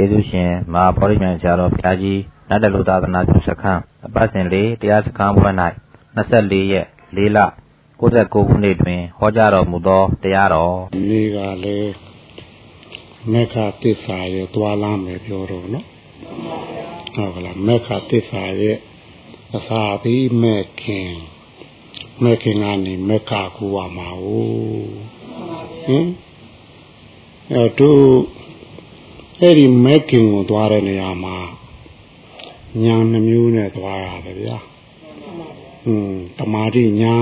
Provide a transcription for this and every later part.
ကျေးဇူးရှင်မဟာဗောဓိမြိုင်ဆရာတော်ဘုရားကြီးနတ်တလူသာသနာပြုစခန်းအပတ်စဉ်လေးတရားစခန်းဘွဲ့၌24ရက်4လ69ခုနှစ်တွင်ဟောကြားတော်မူသောတရားတော်ဒီကလည်းမေခသစ္စာရဲ့သွားလာမယ်ပြောတော့နော်ဟုတ်ကလားမေခသစ္စာရဲ့အစာပြီးမဲ့ခင်မဲ့ခင်ကနေမေခကူရမှာ哦ဟင်အဲတို့ အဲ့ဒီမဲ့ခင်ကိုသွားတဲ့နေရာမှာညာနှမျိုးနဲ့သွားရတယ်ဗျာอืมတမာတိညာ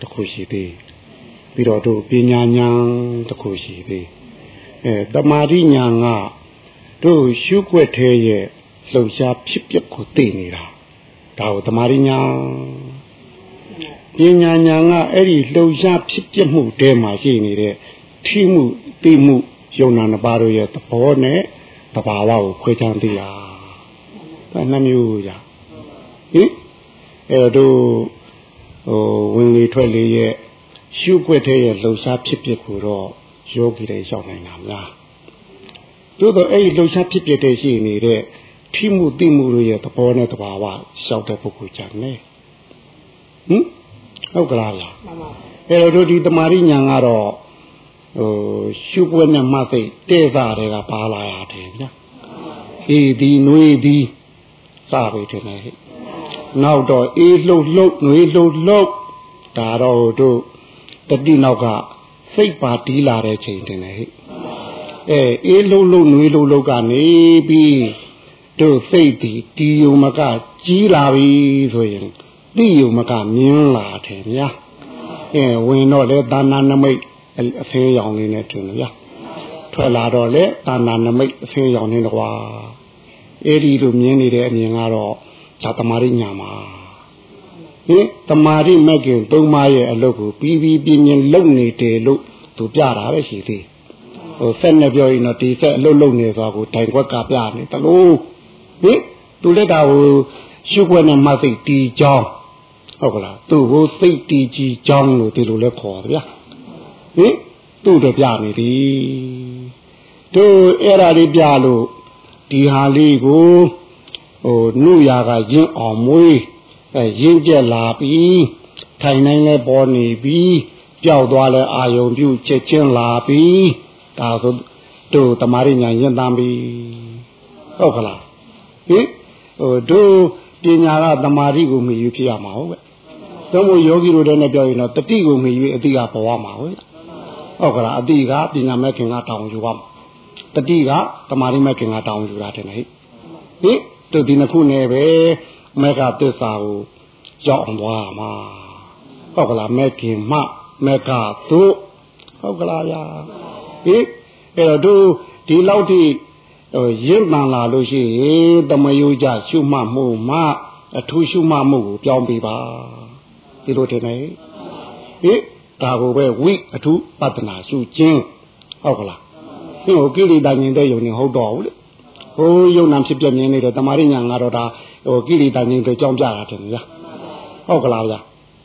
တစ်ခုရှိသေးပြီးတော့တို့ပညာညာတစ်ခုရှိသေးအဲတမာတိညာကတို့ရှုွက်သေးရဲ့လှုပ်ရှားဖြစ်ပျက်ကိုသိနေတာဒါကိုတမာတိညာပညာညာကအဲ့ဒီလှုပ်ရှားဖြစ်ပျက်မှုတဲမှာရှိနေတဲ့ထိမှုသိမှု ယုံနာနှစ်ပါးတို့ရဲ့သဘောနဲ့တဘာဝကိုခွဲခြားသိတာဒါနှမျိုးရဟင်အဲတို့ဟိုဝင်လေထွက်လေရဲ့ရှုွက်တဲ့ရဲ့လှုပ်ရှားဖြစ်ဖြစ်ကိုတော့ယောဂီတွေရောက်နိုင်တာများသို့တော့အဲ့ဒီလှုပ်ရှားဖြစ်ဖြစ်တဲ့ရှိနေတဲ့ထိမှုသိမှုတို့ရဲ့သဘောနဲ့တဘာဝရှောက်တဲ့ပုဂ္ဂိုလ်ကြတယ်ဟင်ဟုတ်ကလားလားမှန်ပါအဲ့တော့ဒီတမာရိညာကတော့ ဟိုရှုပွဲနဲ့မှတ်စိတ်တဲ့စားတွေကပါလာရတယ်ဗျာအေးဒီနှွေးဒီစပြီထင်တယ်ဟဲ့နောက်တော့အေးလှုပ်လှုပ်နှွေးလှုပ်လှုပ်ဒါတော့တို့တတိနောက်ကစိတ်ပါတီးလာတဲ့ချိန်တင်တယ်ဟဲ့အဲအေးလှုပ်လှုပ်နှွေးလှုပ်လှုပ်ကနေပြီးတို့စိတ်ဒီတီယုံမကကြီးလာပြီဆိုရင်တိယုံမကမြင်းလာတယ်ဗျာအဲဝင်တော့လေသာနာနမိတ် အဖင်းရောင်လေးနဲ့ထင်လို့ဗျာထွက်လာတော့လေသာနာနမိတ်အဖင်းရောင်နေတော့ကွာအဲ့ဒီလိုမြင်နေတဲ့အမြင်ကတော့ဒါတမာရိညာမှာဟင်တမာရိမက်ကင်သုံးပါးရဲ့အလုပ်ကိုပြီးပြီးပြင်းပြင်းလုပ်နေတယ်လို့သူပြတာပဲရှိသေးဟိုဆက်နဲ့ပြောရင်တော့ဒီဆက်အလုပ်လုပ်နေသွားကိုတိုင်ခွက်ကပြနေတလို့ဟင်သူလက်တာဟိုရှုခွက်နဲ့မသိတီကြောင်းဟုတ်ကလားသူ့ကိုစိတ်တီကြီးကြောင်းလို့ဒီလိုလဲခေါ်တယ်ဗျာ ဟင်သူ့တော့ပြနေပြီတို့အဲ့ဒါလေးပြလို့ဒီဟာလေးကိုဟိုနှုရာကရင်းအောင်မွေးအဲရင်းကျက်လာပြီးထိုင်နိုင်လဲပေါ်နေပြီးကြောက်သွားလဲအာယုံပြုချက်ချင်းလာပြီးဒါဆိုတို့တမာရိညာရင်တမ်းပြီဟုတ်ကလားဟင်ဟိုတို့ပညာကတမာရိကိုမြည်ယူဖြစ်ရမှာဟုတ်ကဲ့သုံးဖို့ယောဂီတို့တည်းနဲ့ပြောရင်တော့တတိကိုမြည်ယူအတိကပေါ်ရမှာဟုတ် ဟုတ်ကလားအတိကပညာမဲ့ခင်ကတောင်းယူပါမှာတတိကတမာရိမဲ့ခင်ကတောင်းယူတာတယ်ဟဲ့ဟင်တို့ဒီနှစ်ခုနဲ့ပဲမေဃသစ္စာကိုရောက်အောင်သွားမှာဟုတ်ကလားမေခင်မှမေဃတို့ဟုတ်ကလားဗျာဟင်အဲ့တော့တို့ဒီလောက်ထိဟိုရင့်မှန်လာလို့ရှိရင်တမယုကြရှုမှတ်မှုမှအထူးရှုမှတ်မှုကိုပြောင်းပေးပါဒီလိုတင်နေဟင် ဒါကိုပဲဝိအထူးပတ္တနာရှုခြင်းဟုတ်ကလားဟင်ဟိုကိလေသာညင်တဲ့ယုံနေဟုတ်တော့ဘူးလေဟိုယုံနာဖြစ်ပြမြင်နေတဲ့တမာရိညာငါတော့ဒါဟိုကိလေသာညင်တဲ့ကြောင်းပြတာတယ်ဗျာဟုတ်ကလားဗျာ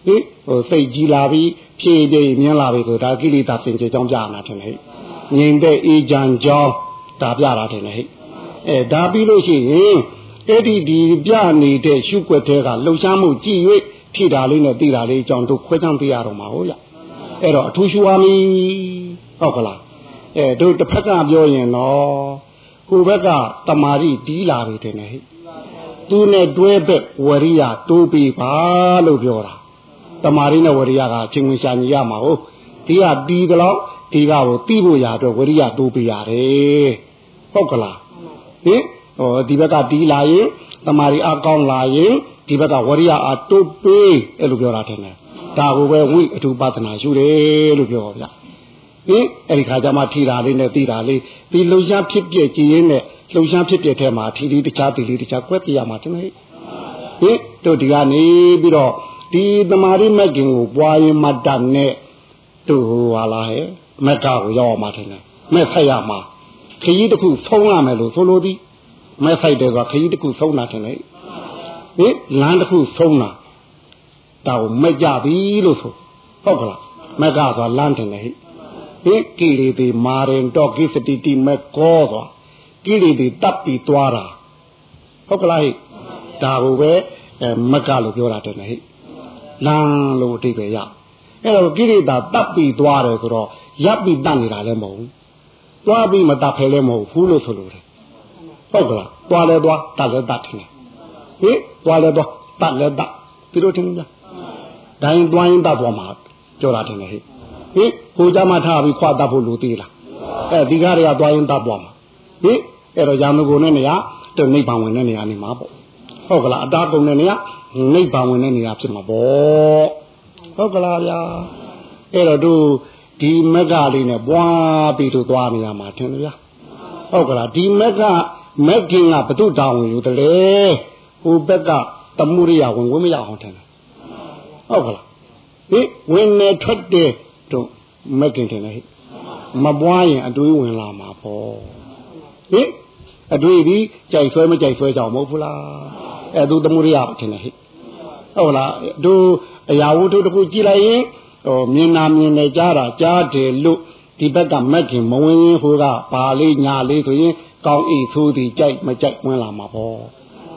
ဟင်ဟိုစိတ်ကြီးလာပြီးဖြည့်ပြည့်မြင်လာပြီဆိုဒါကိလေသာစင်ကြကြောင်းပြတာတယ်ဟဲ့ငြိမ်တဲ့အေးချမ်းကြောင်းဒါပြတာတယ်ဟဲ့အဲဒါပြီးလို့ရှိရင်အဲ့ဒီဒီပြနေတဲ့ရှုွက်တဲ့ကလှုပ်ရှားမှုကြည့်၍ဖြည့်တာလေးနဲ့သိတာလေးအကြောင်းတို့ခွဲခြမ်းပြရတော့မှာဟုတ်လား အဲ့တော့အထူးရှုရမည်ဟုတ်ကလားအဲတို့တစ်ဖက်ကပြောရင်တော့ဟိုဘက်ကတမာရီတီးလာပြီတဲ့ဟဲ့သူနဲ့တွဲဘက်ဝရိယတိုးပြီးပါလို့ပြောတာတမာရီနဲ့ဝရိယကချင်းဝင်ရှာညီရမှာဟုတ်ဒီကတီးတော့ဒီကကိုတီးဖို့ရတော့ဝရိယတိုးပေးရတယ်ဟုတ်ကလားဟင်ဟောဒီဘက်ကတီးလာရင်တမာရီအကောင်းလာရင်ဒီဘက်ကဝရိယအတိုးပေးအဲ့လိုပြောတာတဲ့ ဒါကိုပဲဝိအထူပဒနာရှုတယ်လို့ပြောဗျဟင်အဲ့ဒီခါကျမှထီတာလေးနဲ့တီတာလေးဒီလှုပ်ရှားဖြစ်ပြကြည်ရင်းနဲ့လှုပ်ရှားဖြစ်ပြထဲမှာထီလေးတခြားတီလေးတခြားကွက်ပြရမှာတည်းဟင်တို့ဒီကနေပြီးတော့ဒီတမာရိမက်ကင်ကိုပွားရင်မတ်တနဲ့တို့ဟိုဟာလားဟဲ့မက်ကကိုရောက်အောင်မထင်နဲ့မဲ့ဆက်ရမှာခကြီးတစ်ခုဆုံးရမယ်လို့ဆိုလိုသည်မဲ့ဆိုင်တယ်ကခကြီးတစ်ခုဆုံးတာထင်လေဟင်လမ်းတစ်ခုဆုံးတာ ဒါကိုမက်ကြပြီလို့ဆိုဟုတ်ကလားမက်ကဆိုလမ်းထင်တယ်ဟိဟိကိလေသေမာရင်တော့ကိစတိတိမက်ကောဆိုကိလေသာတပ်ပြီးသွားတာဟုတ်ကလားဟိဒါကိုပဲမကလို့ပြောတာတဲ့ဟိလမ်းလို့အတိတ်ပဲရအဲ့တော့ကိလေသာတပ်ပြီးသွားတယ်ဆိုတော့ရပ်ပြီးတတ်နေတာလည်းမဟုတ်ဘူးသွားပြီးမတတ်ဖဲလည်းမဟုတ်ဘူးလို့ဆိုလို့တယ်ဟုတ်ကလားသွားလဲသွားတတ်လဲတတ်တယ်ဟိသွားလဲသွားတတ်လဲတတ်ဒီလိုထင်ကြ ဒိုင်းသွားရင်တတ်သွားမှာကြောတာတယ်ဟိဟိကိုကြမှာထားပြီးခွာတတ်ဖို့လူသေးလားအဲဒီကားတွေကသွားရင်တတ်သွားမှာဟိအဲ့တော့ရာမဂုံနဲ့နေရာတော့နိဗ္ဗာန်ဝင်တဲ့နေရာနေမှာပေါ့ဟုတ်ကလားအတားကုန်တဲ့နေရာနိဗ္ဗာန်ဝင်တဲ့နေရာဖြစ်မှာပေါ့ဟုတ်ကလားဗျာအဲ့တော့တို့ဒီမက်ကလေးနဲ့ပွားပြီးတော့သွားနေရမှာထင်တယ်ဗျာဟုတ်ကလားဒီမက်ကမက်ကင်ကဘု து တောင်းဝင်လို့တလေဟိုဘက်ကတမှုရိယဝင်ဝင်မရအောင်ထင်တယ် ဟုတ်ကလားဟိဝင်နေထွက်တယ်တို့မက်ကင်ထင်တယ်ဟိမပွားရင်အတွေးဝင်လာမှာပေါ့ဟိအတွေ့ဒီကြိုက်ဆွဲမကြိုက်ဆွဲကြောင်မဟုတ်ဘူးလားအဲသူတမှုရိယထင်တယ်ဟိဟုတ်လားတို့အရာဝတ္ထုတစ်ခုကြည့်လိုက်ရင်ဟိုမြင်နာမြင်နေကြတာကြားတယ်လို့ဒီဘက်ကမက်ခင်မဝင်ရင်ဟိုကဘာလေးညာလေးဆိုရင်ကောင်းဤသိုးသည်ကြိုက်မကြိုက်ဝင်လာမှာပေါ့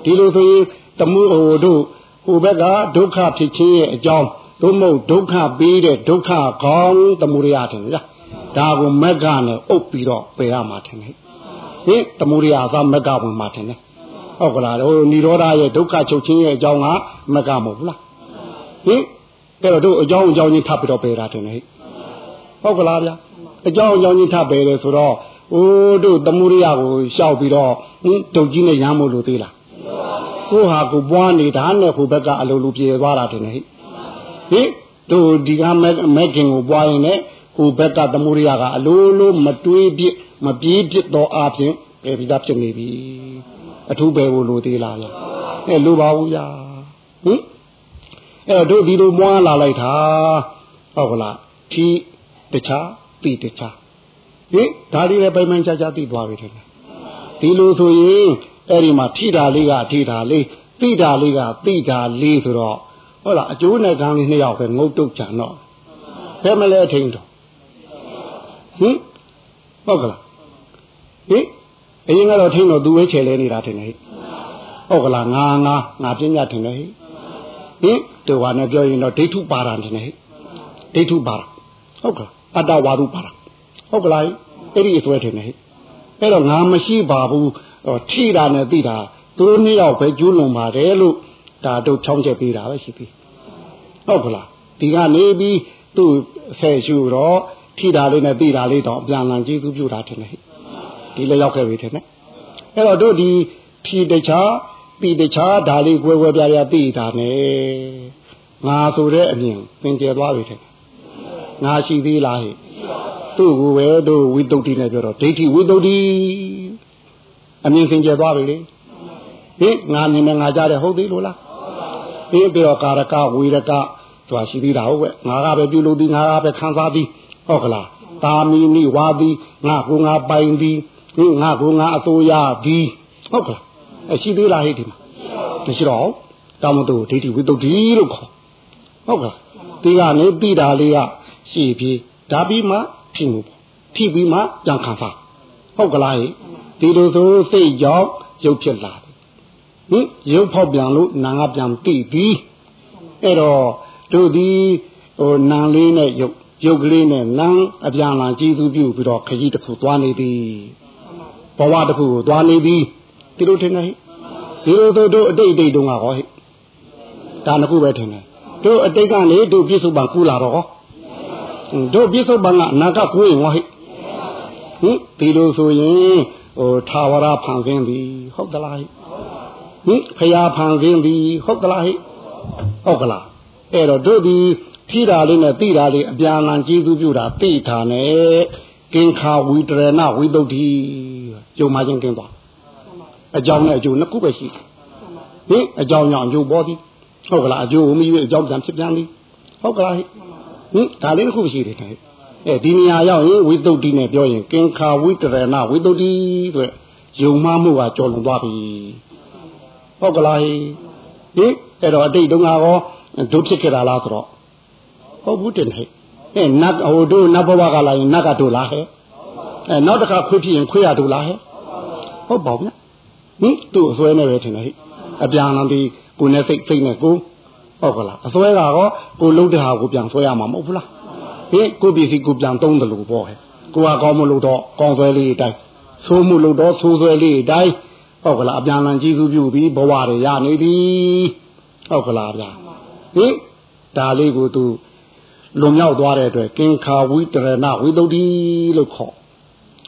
ဒီလိုဆိုရင်တမှုဟိုတို့ ဟိုဘက်ကဒုက္ခဖြစ်ခြင်းရဲ့အကြောင်းသို့မဟုတ်ဒုက္ခပေးတဲ့ဒုက္ခကောင်းတမှုရရထင်ကြဒါကိုမက်ကနဲ့အုပ်ပြီးတော့ပယ်ရမှာထင်တယ်ဟင်တမှုရိယာသာမက်ကဝင်မှာထင်တယ်ဟုတ်ကလားဟိုនិရောဓရဲ့ဒုက္ခချုပ်ခြင်းရဲ့အကြောင်းကမက်ကမဟုတ်ဘူးလားဟင်အဲ့တော့တို့အကြောင်းအကြောင်းချင်းထပ်ပြီးတော့ပယ်တာထင်တယ်ဟုတ်ကလားဗျာအကြောင်းအကြောင်းချင်းထပ်ပယ်တယ်ဆိုတော့အိုးတို့တမှုရိယာကိုရှောက်ပြီးတော့ဟင်တုတ်ကြီးနဲ့ရမ်းမို့လို့သေးလား ကိုဟာကိုပွားနေတာနဲ့ဟိုဘက်ကအလိုလိုပြေသွားတာထင်တယ်ဟိဟင်တို့ဒီကမဲခင်ကိုပွားရင်လည်းဟိုဘက်ကသမှုရိယကအလိုလိုမတွေးပြစ်မပြေးပြစ်တော့အပြင်ပဲပြီးသားဖြစ်နေပြီအထူးပဲကိုလိုသေးလားဗျအဲလိုပါဘူးဗျာဟင်အဲ့တော့တို့ဒီလိုမွားလာလိုက်တာဟုတ်ကလားထီတခြားတိတခြားဟင်ဒါလေးလည်းပိုင်ပိုင်ခြားခြားသိသွားပြီထင်တယ်ဒီလိုဆိုရင် အဲ့ဒီမှာထိတာလေးကထိတာလေးသိတာလေးကသိတာလေးဆိုတော့ဟုတ်လားအကျိုးနဲ့ကံလေးနှစ်ယောက်ပဲငုတ်တုတ်ချန်တော့ဘယ်မလဲထိန်တော့ဟင်ဟုတ်ကလားဟင်အရင်ကတော့ထိန်တော့သူဝဲချယ်လဲနေတာထင်တယ်ဟုတ်ကလားငါငါငါပညာထင်တယ်ဟင်တို့ဘာနဲ့ပြောရင်တော့ဒိဋ္ဌုပါဒံထင်တယ်ဒိဋ္ဌုပါဒဟုတ်ကလားအတ္တဝါဒုပါဒဟုတ်ကလားအဲ့ဒီအစွဲထင်တယ်အဲ့တော့ငါမရှိပါဘူး ထိတာနဲ့သိတာသူတို့နှစ်ယောက်ပဲကျူးလွန်ပါတယ်လို့ဒါတို့ချောင်းချက်ပေးတာပဲရှိပြီဟုတ်ကလားဒီကနေပြီးသူ့ဆယ်ရှုတော့ထိတာလေးနဲ့သိတာလေးတော့ပြန်လန်ကျေးဇူးပြုတာထင်တယ်ဒီလည်းရောက်ခဲ့ပြီထင်တယ်အဲ့တော့တို့ဒီဖြီတခြားပြီးတခြားဒါလေးကွဲကွဲပြားပြားသိတာနဲ့ငါဆိုတဲ့အမြင်သင်ကျဲသွားပြီထင်တယ်ငါရှိသေးလားဟဲ့သူ့ကိုပဲတို့ဝိတုဒ္ဓိနဲ့ပြောတော့ဒိဋ္ဌိဝိတုဒ္ဓိ အမြင်သင်ကျဲသွားပြီလေဟင်ငါမြင်နေငါကြားတယ်ဟုတ်သေးလို့လားပြီးပြီးတော့ကာရကဝေရကသူရှိသေးတာဟုတ်ပဲငါကပဲပြုလုပ်သည်ငါကပဲခံစားသည်ဟုတ်ကလားတာမီနိဝါသည်ငါကိုငါပိုင်သည်ဟင်ငါကိုငါအစိုးရသည်ဟုတ်ကလားအရှိသေးလားဟိဒီမှာမရှိတော့တောင်းမတူဒိဋ္ဌိဝိတ္တုဒီလို့ခေါ်ဟုတ်ကလားဒီကနေတိတာလေးကရှိပြီးဒါပြီးမှဖြစ်မှုဖြစ်ပြီးမှကြံခံစားဟုတ်ကလားဟိ ဒီလိုဆိုစိတ်ကြောင့်ရုပ်ဖြစ်လာတယ်ဟင်ရုပ်ဖောက်ပြန်လို့နာငါပြန်တိပြီးအဲ့တော့တို့ဒီဟိုနံလေးနဲ့ရုပ်ရုပ်ကလေးနဲ့နန်းအပြန်လာကြည်သူပြုပြီးတော့ခကြီးတစ်ခုသွားနေသည်ဘဝတစ်ခုကိုသွားနေသည်ဒီလိုထင်တယ်ဒီလိုတို့တို့အတိတ်အတိတ်တုန်းကဟောဟိဒါနှစ်ခုပဲထင်တယ်တို့အတိတ်ကနေတို့ပြစ္ဆုတ်ပံကူလာတော့ဟောတို့ပြစ္ဆုတ်ပံကအနာကကိုရင်ဟောဟိဟင်ဒီလိုဆိုရင် ဟိုသာဝရဖန်ဆင်းသည်ဟုတ်ကလားဟိဟင်ဖရာဖန်ဆင်းသည်ဟုတ်ကလားဟိဟုတ်ကလားအဲ့တော့တို့ဒီထိတာလေးနဲ့သိတာလေးအပြန်အလှန်ကျေးဇူးပြုတာသိတာနဲ့ကင်္ခာဝိတရဏဝိတုဒ္ဓိကျုံမှချင်းကင်းသွားအကြောင်းနဲ့အကျိုးနှစ်ခုပဲရှိဟင်အကြောင်းကြောင့်အကျိုးပေါ်သည်ဟုတ်ကလားအကျိုးကိုမယူအကြောင်းပြန်ဖြစ်ပြန်သည်ဟုတ်ကလားဟင်ဒါလေးတစ်ခုရှိတယ်တဲ့ အဲဒီနေရာရောက်ရင်ဝိတုဒ္ဓိနဲ့ပြောရင်ကင်္ခာဝိတရဏဝိတုဒ္ဓိဆိုယုံမှမှုကကြော်လွန်သွားပြီဟုတ်ကလားဟင်အဲ့တော့အတိတ်တုန်းကတော့ဒုဖြစ်ခဲ့တာလားဆိုတော့ဟုတ်ဘူးတင်ဟဲ့အဲနတ်ဟိုတို့နတ်ဘဝကလာရင်နတ်ကတို့လားဟဲ့အဲနောက်တစ်ခါခွေးဖြစ်ရင်ခွေးရတို့လားဟဲ့ဟဟုတ်ပါဘူးဟင်သူ့အစွဲနဲ့ပဲထင်တယ်ဟိအပြန်လာပြီးကိုနဲ့စိတ်စိတ်နဲ့ကိုဟုတ်ကလားအစွဲကတော့ကိုလုံးတဲ့ဟာကိုပြန်ဆွဲရမှာမဟုတ်ဘူးလား ဟင်ကိုပစ္စည်းကိုပြန်တုံးတယ်လို့ပေါ့ဟဲ့ကိုကကောင်းမလို့တော့ကောင်းဆွဲလေးတိုင်းဆိုးမှုလို့တော့ဆိုးဆွဲလေးတိုင်းဟုတ်ကလားအပြန်လန်ကြီးစုပြုပြီးဘဝတွေရနေပြီဟုတ်ကလားဗျာဟင်ဒါလေးကိုသူလွန်မြောက်သွားတဲ့အတွက်ကင်္ခာဝိတရဏဝိတုဒ္ဓိလို့ခေါ်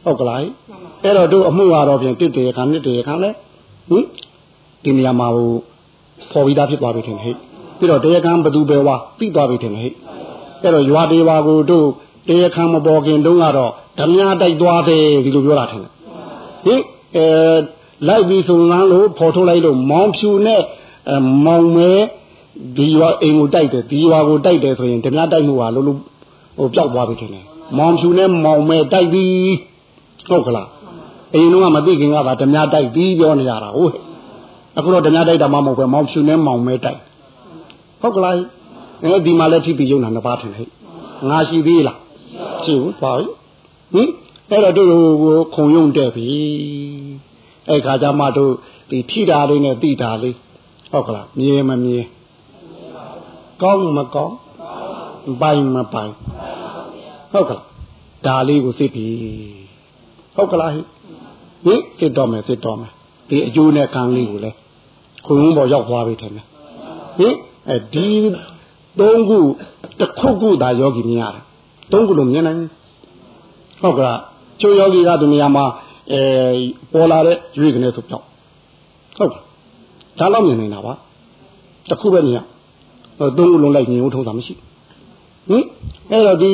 ဟုတ်ကလားအဲ့တော့တို့အမှုကတော့ဖြင့်တစ်တရခံနှစ်တရခံလဲဟင်ဒီနေရာမှာဟိုဖော်ပြီးသားဖြစ်သွားပြီထင်ဟဲ့ပြီးတော့တရားခံဘသူပဲဝါပြီးသွားပြီထင်ဟဲ့ အဲ့တော့ရွာတေဝါကိုတို့တရားခံမပေါ်ခင်တုန်းကတော့ဓမြတိုက်သွားတယ်ဒီလိုပြောတာထင်တယ်ဟင်အဲလိုက်ပြီးဆိုလန်းလို့ဖော်ထုတ်လိုက်လို့မောင်ဖြူနဲ့မောင်မဲဒီရွာအိမ်ကိုတိုက်တယ်ဒီရွာကိုတိုက်တယ်ဆိုရင်ဓမြတိုက်မှုဟာလို့လို့ဟိုပျောက်သွားပြီထင်တယ်မောင်ဖြူနဲ့မောင်မဲတိုက်ပြီးဟုတ်ကလားအိမ်တော့မသိခင်ကပါဓမြတိုက်ပြီးပြောနေရတာဟုတ်အခုတော့ဓမြတိုက်တာမှမဟုတ်ပဲမောင်ဖြူနဲ့မောင်မဲတိုက်ဟုတ်ကလား အဲဒီမှာလည်းထိပ်ပြီးယုံနာနှစ်ပါးထင်ဟဲ့ငါရှိသေးလားရှိဘူးပါပြီဟင်အဲ့တော့တို့ကိုခုံယုံတဲ့ပြီအဲ့ခါကျမှတို့ဒီထိတာလေးနဲ့တိတာလေးဟုတ်ကလားမြင်မမြင်ကောင်းမကောင်းပိုင်မပိုင်ဟုတ်ကလားဒါလေးကိုသိပြီဟုတ်ကလားဟင်သိတော့မယ်သိတော့မယ်ဒီအကျိုးနဲ့ကံလေးကိုလည်းခုံပေါ်ရောက်သွားပြီထင်တယ်ဟင်အဲဒီ သုံးခုတစ်ခုခုသာယောဂီမြင်ရတယ်သုံးခုလုံးမြင်နိုင်ဟုတ်ကလားချိုးယောဂီကဒီနေရာမှာအဲပေါ်လာတဲ့ရွေးကနေဆိုပြောက်ဟုတ်ဒါတော့မြင်နေတာပါတစ်ခုပဲမြင်ရသုံးခုလုံးလိုက်မြင်ဖို့ထုံးတာမရှိဟင်အဲ့တော့ဒီ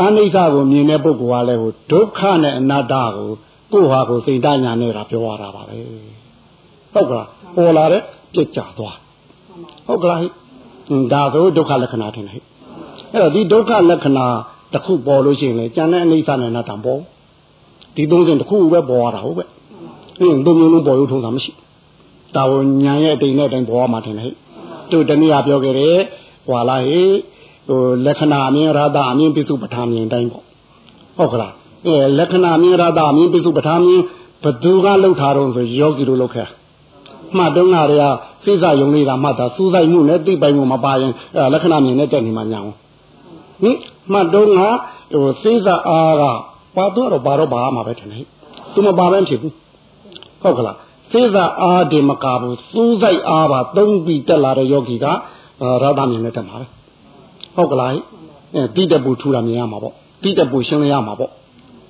အနိစ္စကိုမြင်တဲ့ပုဂ္ဂိုလ်ကလည်းဟိုဒုက္ခနဲ့အနတ္တကိုကိုယ်ဟာကိုစိတ်တညာနဲ့တာပြောရတာပါပဲဟုတ်ကလားပေါ်လာတဲ့ပြစ်ကြသွားဟုတ်ကလားဟိ ဒါဆိုဒုက္ခလက္ခဏာထင်တယ်ဟိအဲ့တော့ဒီဒုက္ခလက္ခဏာတစ်ခုပေါ်လို့ရှိရင်လေကျန်တဲ့အနိစ္စနဲ့အနတ္တပေါ်ဒီသုံးစဉ်တစ်ခုပဲပေါ်ရတာဟုတ်ပဲအင်းသုံးမျိုးလုံးပေါ်ရုံထုံးတာမရှိဒါဝညာရဲ့အတိမ်နဲ့အတိုင်းပေါ်ရမှာထင်တယ်ဟိတို့တနည်းအားပြောခဲ့တယ်ဟွာလာဟိဟိုလက္ခဏာအမြင်ရတာအမြင်ပိစုပဋ္ဌာမြင်တိုင်းပေါ့ဟုတ်ကလားအဲလက္ခဏာမြင်ရတာအမြင်ပိစုပဋ္ဌာမြင်ဘသူကလှုပ်ထားတော့ဆိုယောဂီတို့လှုပ်ခဲ့ မှတ်တုံးကတွေကစိစယုံလေးကမှတ်တာစူးစိုက်မှုနဲ့သိပိုင်မှုမပါရင်အဲလက္ခဏာမြင်နဲ့တက်နေမှညာအောင်ဟင်မှတ်တုံးကဟိုစိစအားကပါတော့တော့ဘာတော့ဘာမှပဲထင်တယ်သူမပါဘဲဖြစ်ဘူးဟုတ်ကလားစိစအားဒီမကဘူးစူးစိုက်အားပါသုံးပြီးတက်လာတဲ့ယောဂီကရာသမြင်နဲ့တက်မှာပဲဟုတ်ကလားအဲတိတက်ပူထူတာမြင်ရမှာပေါ့တိတက်ပူရှင်းလင်းရမှာပေါ့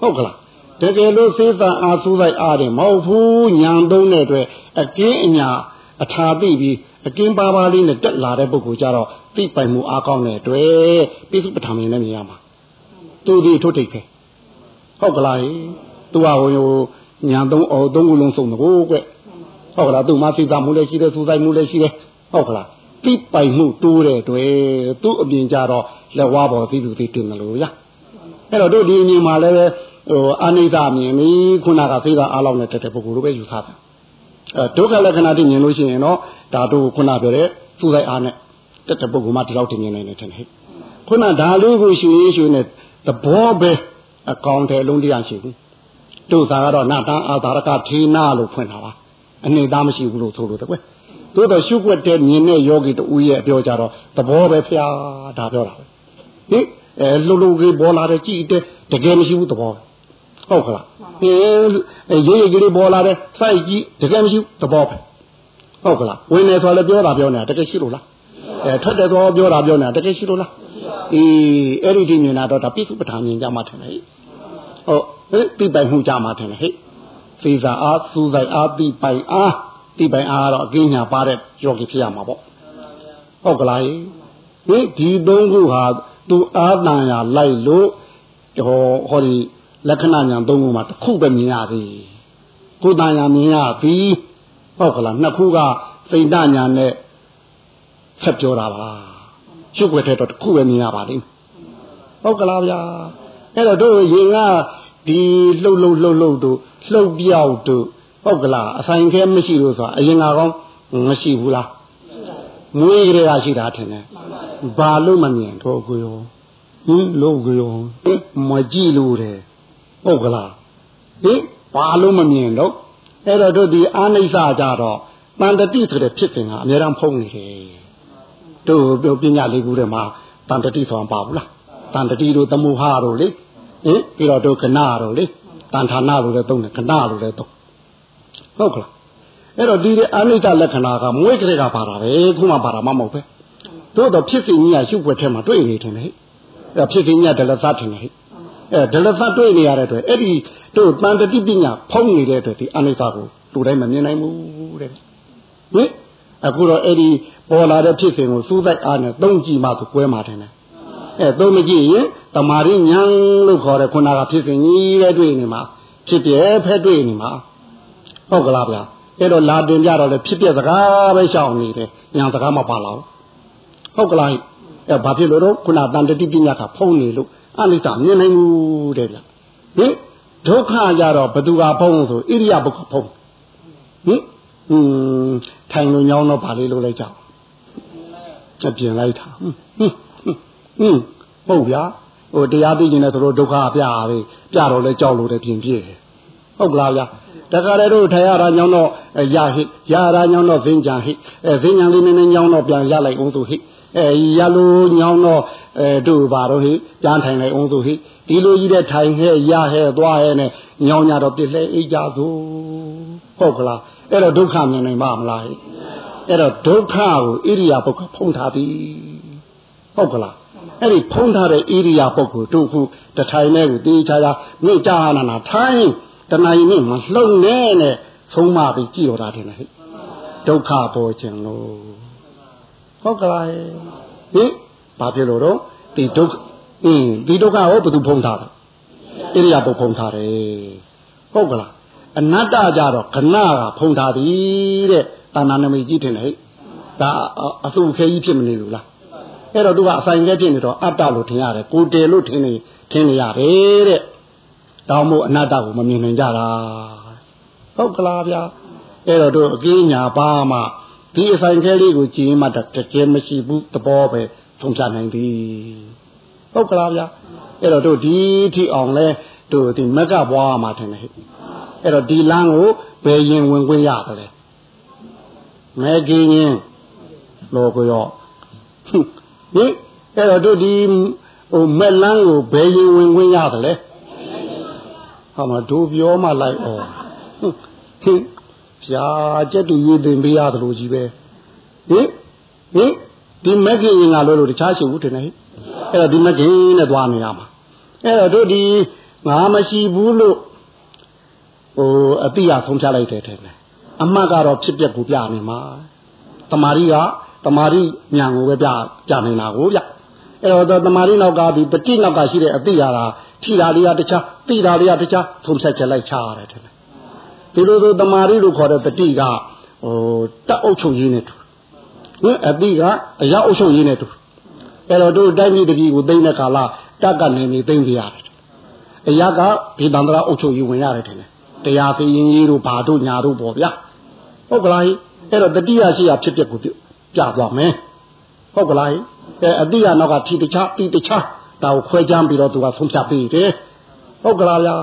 ဟုတ်ကလား တကယ်လို့စေတံအားစူးစိုက်အားတယ်မဟုတ်ဘူးညံသုံးတဲ့အတွက်အကင်းအညာအထာသိပြီးအကင်းပါပါလေးနဲ့တက်လာတဲ့ပုဂ္ဂိုလ်ကြတော့သိပိုင်မှုအားကောင်းတဲ့အတွက်ပိစုပဋ္ဌာန်မြင်လည်းမြင်ရမှာသူဒီထုတ်ထိတ်ပဲဟုတ်ကလားသူကဟိုညံသုံးအော်သုံးခုလုံးစုံတော့ကွဟုတ်ကလားသူမှစိတ်သားမှုလည်းရှိတယ်စူးစိုက်မှုလည်းရှိတယ်ဟုတ်ကလားသိပိုင်မှုတိုးတဲ့အတွက်သူ့အပြင်ကြတော့လက်ဝါးပေါ်သိသူသိတင်မလို့ရအဲ့တော့တို့ဒီအမြင်မှာလည်း ဟိုအနိစ္စမြင်ပြီခုနကဖေးတာအားလောက်နဲ့တက်တဲ့ပုဂ္ဂိုလ်လိုပဲယူဆတာအဲဒုက္ခလက္ခဏာတိမြင်လို့ရှိရင်တော့ဒါတို့ခုနပြောတဲ့သူ့ဆိုင်အားနဲ့တက်တဲ့ပုဂ္ဂိုလ်မှဒီလောက်တင်မြင်နိုင်တယ်ထင်တယ်ခုနဒါလေးကိုရှင်ရေးရှင်နဲ့သဘောပဲအကောင်တယ်လုံးတရားရှိဘူးတို့သာကတော့နာတန်းအာသာရကထေနာလို့ဖွင့်တာပါအနေသားမရှိဘူးလို့ဆိုလို့တကွယ်သို့တော့ရှုွက်တဲ့မြင်တဲ့ယောဂီတူရဲ့အပြောကြတော့သဘောပဲဖျားဒါပြောတာပဲဟင်အဲလှုပ်လှုပ်ကြီးပေါ်လာတဲ့ကြည့်တဲ့တကယ်မရှိဘူးသဘော ဟုတ်ကလားဟင်ရေးရေးကြီးပေါ်လာတဲ့စိုက်ကြည့်တကယ်မရှိဘူးသဘောပဲဟုတ်ကလားဝင်နေဆိုလည်းပြောတာပြောနေတာတကယ်ရှိလို့လားအဲထွက်တယ်တော့ပြောတာပြောနေတာတကယ်ရှိလို့လားအေးအဲ့ဒီဒီမြင်တာတော့ဒါပိစုပဋ္ဌာန်မြင်ကြမှာထင်တယ်ဟုတ်ဟဲ့ပြပိုင်မှုကြမှာထင်တယ်ဟဲ့စေစာအားစူးစိုက်အားပြပိုင်အားတိပိုင်အားတော့အကင်းညာပါတဲ့ယောဂီဖြစ်ရမှာပေါ့ဟုတ်ကလားဟင်ဒီသုံးခုဟာသူအာတန်ရလိုက်လို့ဟောဟောဒီ လက္ခဏာညာသုံးခုမှာတစ်ခုပဲမြင်ရသည်ကိုယ်တန်ညာမြင်ရပြီဟုတ်ကလားနှစ်ခုကစိတ်တညာနဲ့ဆက်ပြောတာပါရှုပ်ွယ်တဲ့တော့တစ်ခုပဲမြင်ရပါလိမ့်ဟုတ်ကလားဗျာအဲ့တော့တို့ရင်ကဒီလှုပ်လှုပ်လှုပ်လှုပ်တို့လှုပ်ပြောက်တို့ဟုတ်ကလားအဆိုင်ခဲမရှိလို့ဆိုတာအရင်ကကောမရှိဘူးလားမွေးကြရရှိတာထင်တယ်ဘာလို့မမြင်တော့ကိုရောဟင်လို့ကိုရောမကြည့်လို့တယ် ဟုတ်ကလားဟင်ဘာလို့မမြင်တော့အဲ့တော့တို့ဒီအာနိစ္စကြတော့တန်တတိဆိုတဲ့ဖြစ်စဉ်ကအများအားဖုံးနေတယ်တို့တို့ပညာလေးခုထဲမှာတန်တတိဆိုတာပါဘူးလားတန်တတိတို့သမုဟတို့လေဟင်ပြီးတော့တို့ကဏတို့လေတန်ဌာနလို့လည်းသုံးတယ်ကဏလို့လည်းသုံးဟုတ်ကလားအဲ့တော့ဒီအာနိစ္စလက္ခဏာကမွေးကလေးကပါတာပဲခုမှပါတာမှမဟုတ်ပဲတို့တော့ဖြစ်စဉ်ကြီးကရှုပ်ွက်ထဲမှာတွေ့နေတယ်ဟဲ့အဲ့ဖြစ်စဉ်ကြီးကဒလသထင်တယ်ဟဲ့ အဲဒလသတွေ့နေရတဲ့အတွက်အဲ့ဒီတို့တန်တတိပညာဖုံးနေတဲ့အတွက်ဒီအာနိစ္စကိုလူတိုင်းမမြင်နိုင်ဘူးတဲ့ဟင်အခုတော့အဲ့ဒီပေါ်လာတဲ့ဖြစ်စဉ်ကိုစူးစိုက်အားနဲ့သုံးကြည့်မှသူကွဲမှာတယ်အဲသုံးမကြည့်ရင်တမာရဉာဏ်လို့ခေါ်တဲ့ခုနကဖြစ်စဉ်ကြီးပဲတွေ့နေမှာဖြစ်ပြဲဖက်တွေ့နေမှာဟုတ်ကလားဗျာအဲ့တော့လာတင်ကြတော့လေဖြစ်ပြစကားပဲရှောင်နေတယ်ညာစကားမပါလာဘူးဟုတ်ကလားအဲဘာဖြစ်လို့တော့ခုနတန်တတိပညာကဖုံးနေလို့ အလိစ္စမြင်နိုင်ဘူးတဲ့ဗျဟင်ဒုက္ခကြတော့ဘသူကဖုံးဆိုဣရိယပုခဖုံးဟင်อืมထိုင်လို့ညောင်းတော့ဗာလေးလို့လိုက်ကြအပြင်လိုက်တာဟင်ဟင်ဟုတ်ဗျာဟိုတရားသိကျင်တဲ့သူတို့ဒုက္ခပြရပဲပြတော့လဲကြောက်လို့တဲ့ပြင်ပြည့်ဟုတ်ကလားဗျာတခါတည်းတို့ထိုင်ရတာညောင်းတော့ရဟိရတာညောင်းတော့ဇင်းကြံဟိအဲဇင်းကြံလေးနည်းနည်းညောင်းတော့ပြန်ရလိုက်အောင်သူဟိ အဲရလို့ညောင်းတော့အဲတို့ပါတော့ဟိပြန်ထိုင်လိုက်အောင်သူဟိဒီလိုကြီးတဲ့ထိုင်ဟဲ့ရဟဲ့သွားဟဲ့နဲ့ညောင်းကြတော့ပြစ်လဲအိတ်ကြသို့ဟုတ်ကလားအဲ့တော့ဒုက္ခမြင်နိုင်ပါမလားဟိအဲ့တော့ဒုက္ခကိုဣရိယာပုဂ္ဂဖုံးထားသည်ဟုတ်ကလားအဲ့ဒီဖုံးထားတဲ့ဣရိယာပုဂ္ဂိုလ်တို့ခုတထိုင်နဲ့ကိုတေးချာချာမိကြာနာနာထိုင်တဏှာရင်နဲ့မလှုပ်နဲ့နဲ့ဆုံးမပြီးကြည့်တော့တာတယ်ဟဲ့ဒုက္ခပေါ်ခြင်းလို့ ဟုတ်ကလားဟင်ဘာဖြစ်လို့တော့ဒီဒုက္ခအင်းဒီဒုက္ခကိုဘယ်သူဖုံးထားလဲဣရိယာပုဖုံးထားတယ်ဟုတ်ကလားအနတ္တကြတော့ခဏကဖုံးထားသည်တဲ့တာနာနမိတ်ကြီးတင်တယ်ဟဲ့ဒါအဆုခဲကြီးဖြစ်မနေဘူးလားအဲ့တော့သူကအဆိုင်ခဲဖြစ်နေတော့အတ္တလို့ထင်ရတယ်ကိုတယ်လို့ထင်နေထင်နေရတယ်တဲ့တောင်းမို့အနတ္တကိုမမြင်နိုင်ကြတာဟုတ်ကလားဗျာအဲ့တော့တို့အကင်းညာပါမှ ဒီအဆိုင်ခဲလေးကိုကြည်မှတကယ်မရှိဘူးသဘောပဲသုံးချနိုင်ပြီဟုတ်ကလားဗျာအဲ့တော့တို့ဒီထိအောင်လဲတို့ဒီမက်ကဘွားမှာထင်တယ်ဟဲ့အဲ့တော့ဒီလမ်းကိုဘယ်ရင်ဝင်ခွင့်ရတယ်မဲကင်းရင်လောကရောဟင်အဲ့တော့တို့ဒီဟိုမက်လန်းကိုဘယ်ရင်ဝင်ခွင့်ရတယ်လဲဟာမတို့ပြောမှလိုက်ဩဟင် ဖြာကျက်တူရွေးတင်ပေးရတယ်လို့ကြီးပဲဟင်ဟင်ဒီမက်ကင်ရင်ကလို့လို့တခြားရှိဘူးထင်တယ်အဲ့တော့ဒီမက်ကင်နဲ့သွားနေရမှာအဲ့တော့တို့ဒီငါမရှိဘူးလို့ဟိုအတိအဆုံးချလိုက်တယ်ထင်တယ်အမှတ်ကတော့ဖြစ်ပျက်ကိုပြနေမှာတမာရီကတမာရီညံကိုပဲပြပြနေတာကိုဗျအဲ့တော့တမာရီနောက်ကဒီတတိနောက်ကရှိတဲ့အတိအရာထီတာလေးကတခြားတိတာလေးကတခြားထုံဆက်ချက်လိုက်ချရတယ်ထင် တယ်ဒီလိုဆိုတမာရီလို့ခေါ်တဲ့တတိကဟိုတက်အုပ်ချုပ်ရေးနဲ့တူဟင်အတိကအရာအုပ်ချုပ်ရေးနဲ့တူအဲ့တော့တို့တိုင်းပြည်တပြည်ကိုသိမ့်တဲ့ကာလတက်ကနေနေသိမ့်ပြရတယ်အရာကဒီတန္တရာအုပ်ချုပ်ရေးဝင်ရတယ်ထင်တယ်တရားသိရင်ကြီးတို့ဘာတို့ညာတို့ပေါ့ဗျာဟုတ်ကလားအဲ့တော့တတိယရှိရဖြစ်ပျက်ကိုပြသွားမယ်ဟုတ်ကလားအဲအတိယနောက်ကထီတခြားတီတခြားဒါကိုခွဲခြမ်းပြီးတော့သူကဆုံးဖြတ်ပေးတယ်ဟုတ်ကလားဗျာ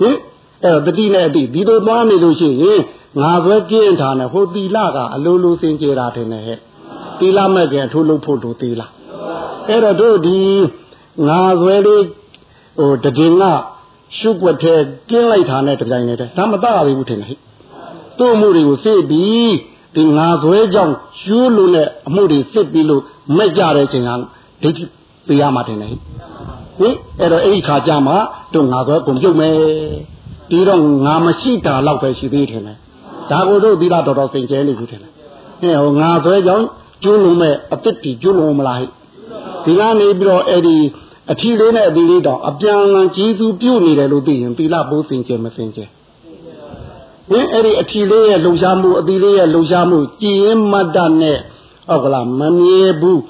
ဟင် အဲ့တော့တတိနဲ့အတိဒီလိုသွားနေလို့ရှိရင်ငါပဲကျင့်ထားနေဟိုတီလာကအလိုလိုစင်ကြယ်တာတင်နေဟဲ့တီလာမဲ့ကအထိုးလို့ဖို့တို့တီလာအဲ့တော့တို့ဒီငါဆွဲလေးဟိုတည်ငါရှုပ်ွက်ထဲကျင်းလိုက်တာနဲ့တပြိုင်တည်းဒါမတရဘူးထင်တယ်ဟဲ့သူ့အမှုတွေကိုသိပြီးဒီငါဆွဲကြောင့်ရှူးလို့နဲ့အမှုတွေစစ်ပြီးလို့မဲ့ကြတဲ့ချိန်ကဒိဋ္ဌိပေးရမှာတင်တယ်ဟင်အဲ့တော့အဲ့ဒီခါကျမှတို့ငါဆွဲကုန်ပြုတ်မယ် ဒီတော့ငါမရှိတာတော့ပဲရှိသေးတယ်ဒါကိုတို့သီလတော်တော်စိန်ကျဲနေပြီတယ်ဟဲ့ဟိုငါဆွဲကြောင့်ကျွလုံးမဲ့အစ်တီကျွလုံးမလားဟဲ့ဒီကနေပြီးတော့အဲ့ဒီအထီလေးနဲ့အသီးလေးတော့အပြန်လန်ကြီးစုပြုတ်နေတယ်လို့သိရင်သီလပိုးစင်ကြယ်မစင်ကြယ်ဟင်အဲ့ဒီအထီလေးရဲ့လှုပ်ရှားမှုအသီးလေးရဲ့လှုပ်ရှားမှုကြည်ရင်မတ်တနဲ့ဟုတ်ကလားမမြဲဘူး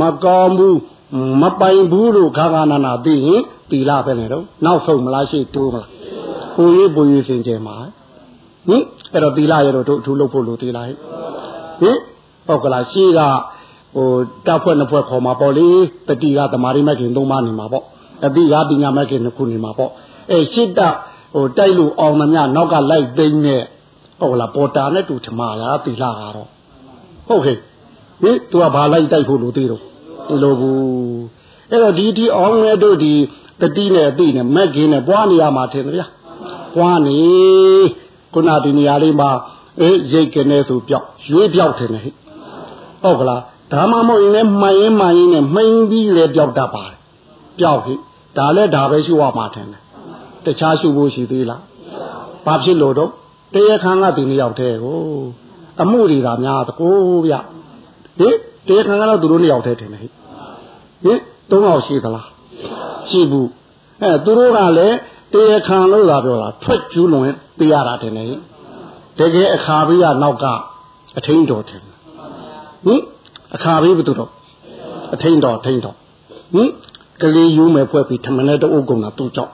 မကောင်းဘူးမပိုင်ဘူးလို့ခါခါနာနာသိရင်သီလပဲလေတော့နောက်ဆုံးမလားရှိတိုးမလား ကိုရေးပူရေးစင်ကြယ်မှာဟင်အဲ့တော့သီလရတော့တို့အထူးလုပ်ဖို့လိုသေးလားဟင်ဟုတ်ကလားရှိကဟိုတပ်ဖွဲ့နှစ်ဖွဲ့ခေါ်มาပေါ့လေတတိကသမာရိမခင်သုံးပါးနေမှာပေါ့အတိကပညာမခင်နှစ်ခုနေမှာပေါ့အဲရှစ်တဟိုတိုက်လို့အောင်မမြနောက်ကလိုက်သိမ်းနဲ့ဟုတ်လားပေါ်တာနဲ့တူထမလားသီလာကတော့ဟုတ်ဟဲ့ဟင်သူကဘာလိုက်တိုက်ဖို့လို့သေးတော့ဒီလိုဘူးအဲ့တော့ဒီဒီအောင်မဲ့တို့ဒီတတိနဲ့အတိနဲ့မက်ကင်းနဲ့ပွားနေရမှာထင်တယ်ဗျာ ပွားနေခုနဒီနေရာလေးမှာအေးရိတ်ကနေဆိုပြောက်ရွေးပြောက်တယ်ဟဲ့ဟုတ်ကလားဒါမှမဟုတ်ရင်လည်းမှန်ရင်မှန်ရင်နဲ့မှိန်ပြီးလေပြောက်တတ်ပါတယ်ပြောက်ဟိဒါလည်းဒါပဲရှိရမှာထင်တယ်တခြားရှိဖို့ရှိသေးလားဘာဖြစ်လို့တော့တရားခံကဒီနှစ်ယောက်တည်းကိုအမှုတွေကများတကိုးဗျဟင်တရားခံကတော့သူတို့နှစ်ယောက်တည်းထင်တယ်ဟိဟင်သုံးယောက်ရှိသလားရှိဘူးအဲသူတို့ကလည်း တရားခံလို့သာပြောတာထွက်ကျူးလွန်ပေးရတာတင်တယ်တကယ်အခါပေးကနောက်ကအထင်းတော်တယ်ဟင်အခါပေးဘယ်သူတော့အထင်းတော်ထင်းတော်ဟင်ကလေးယူမယ်ဖွဲ့ပြီးထမနဲ့တအုပ်ကုန်တာသူ့ကြောင့်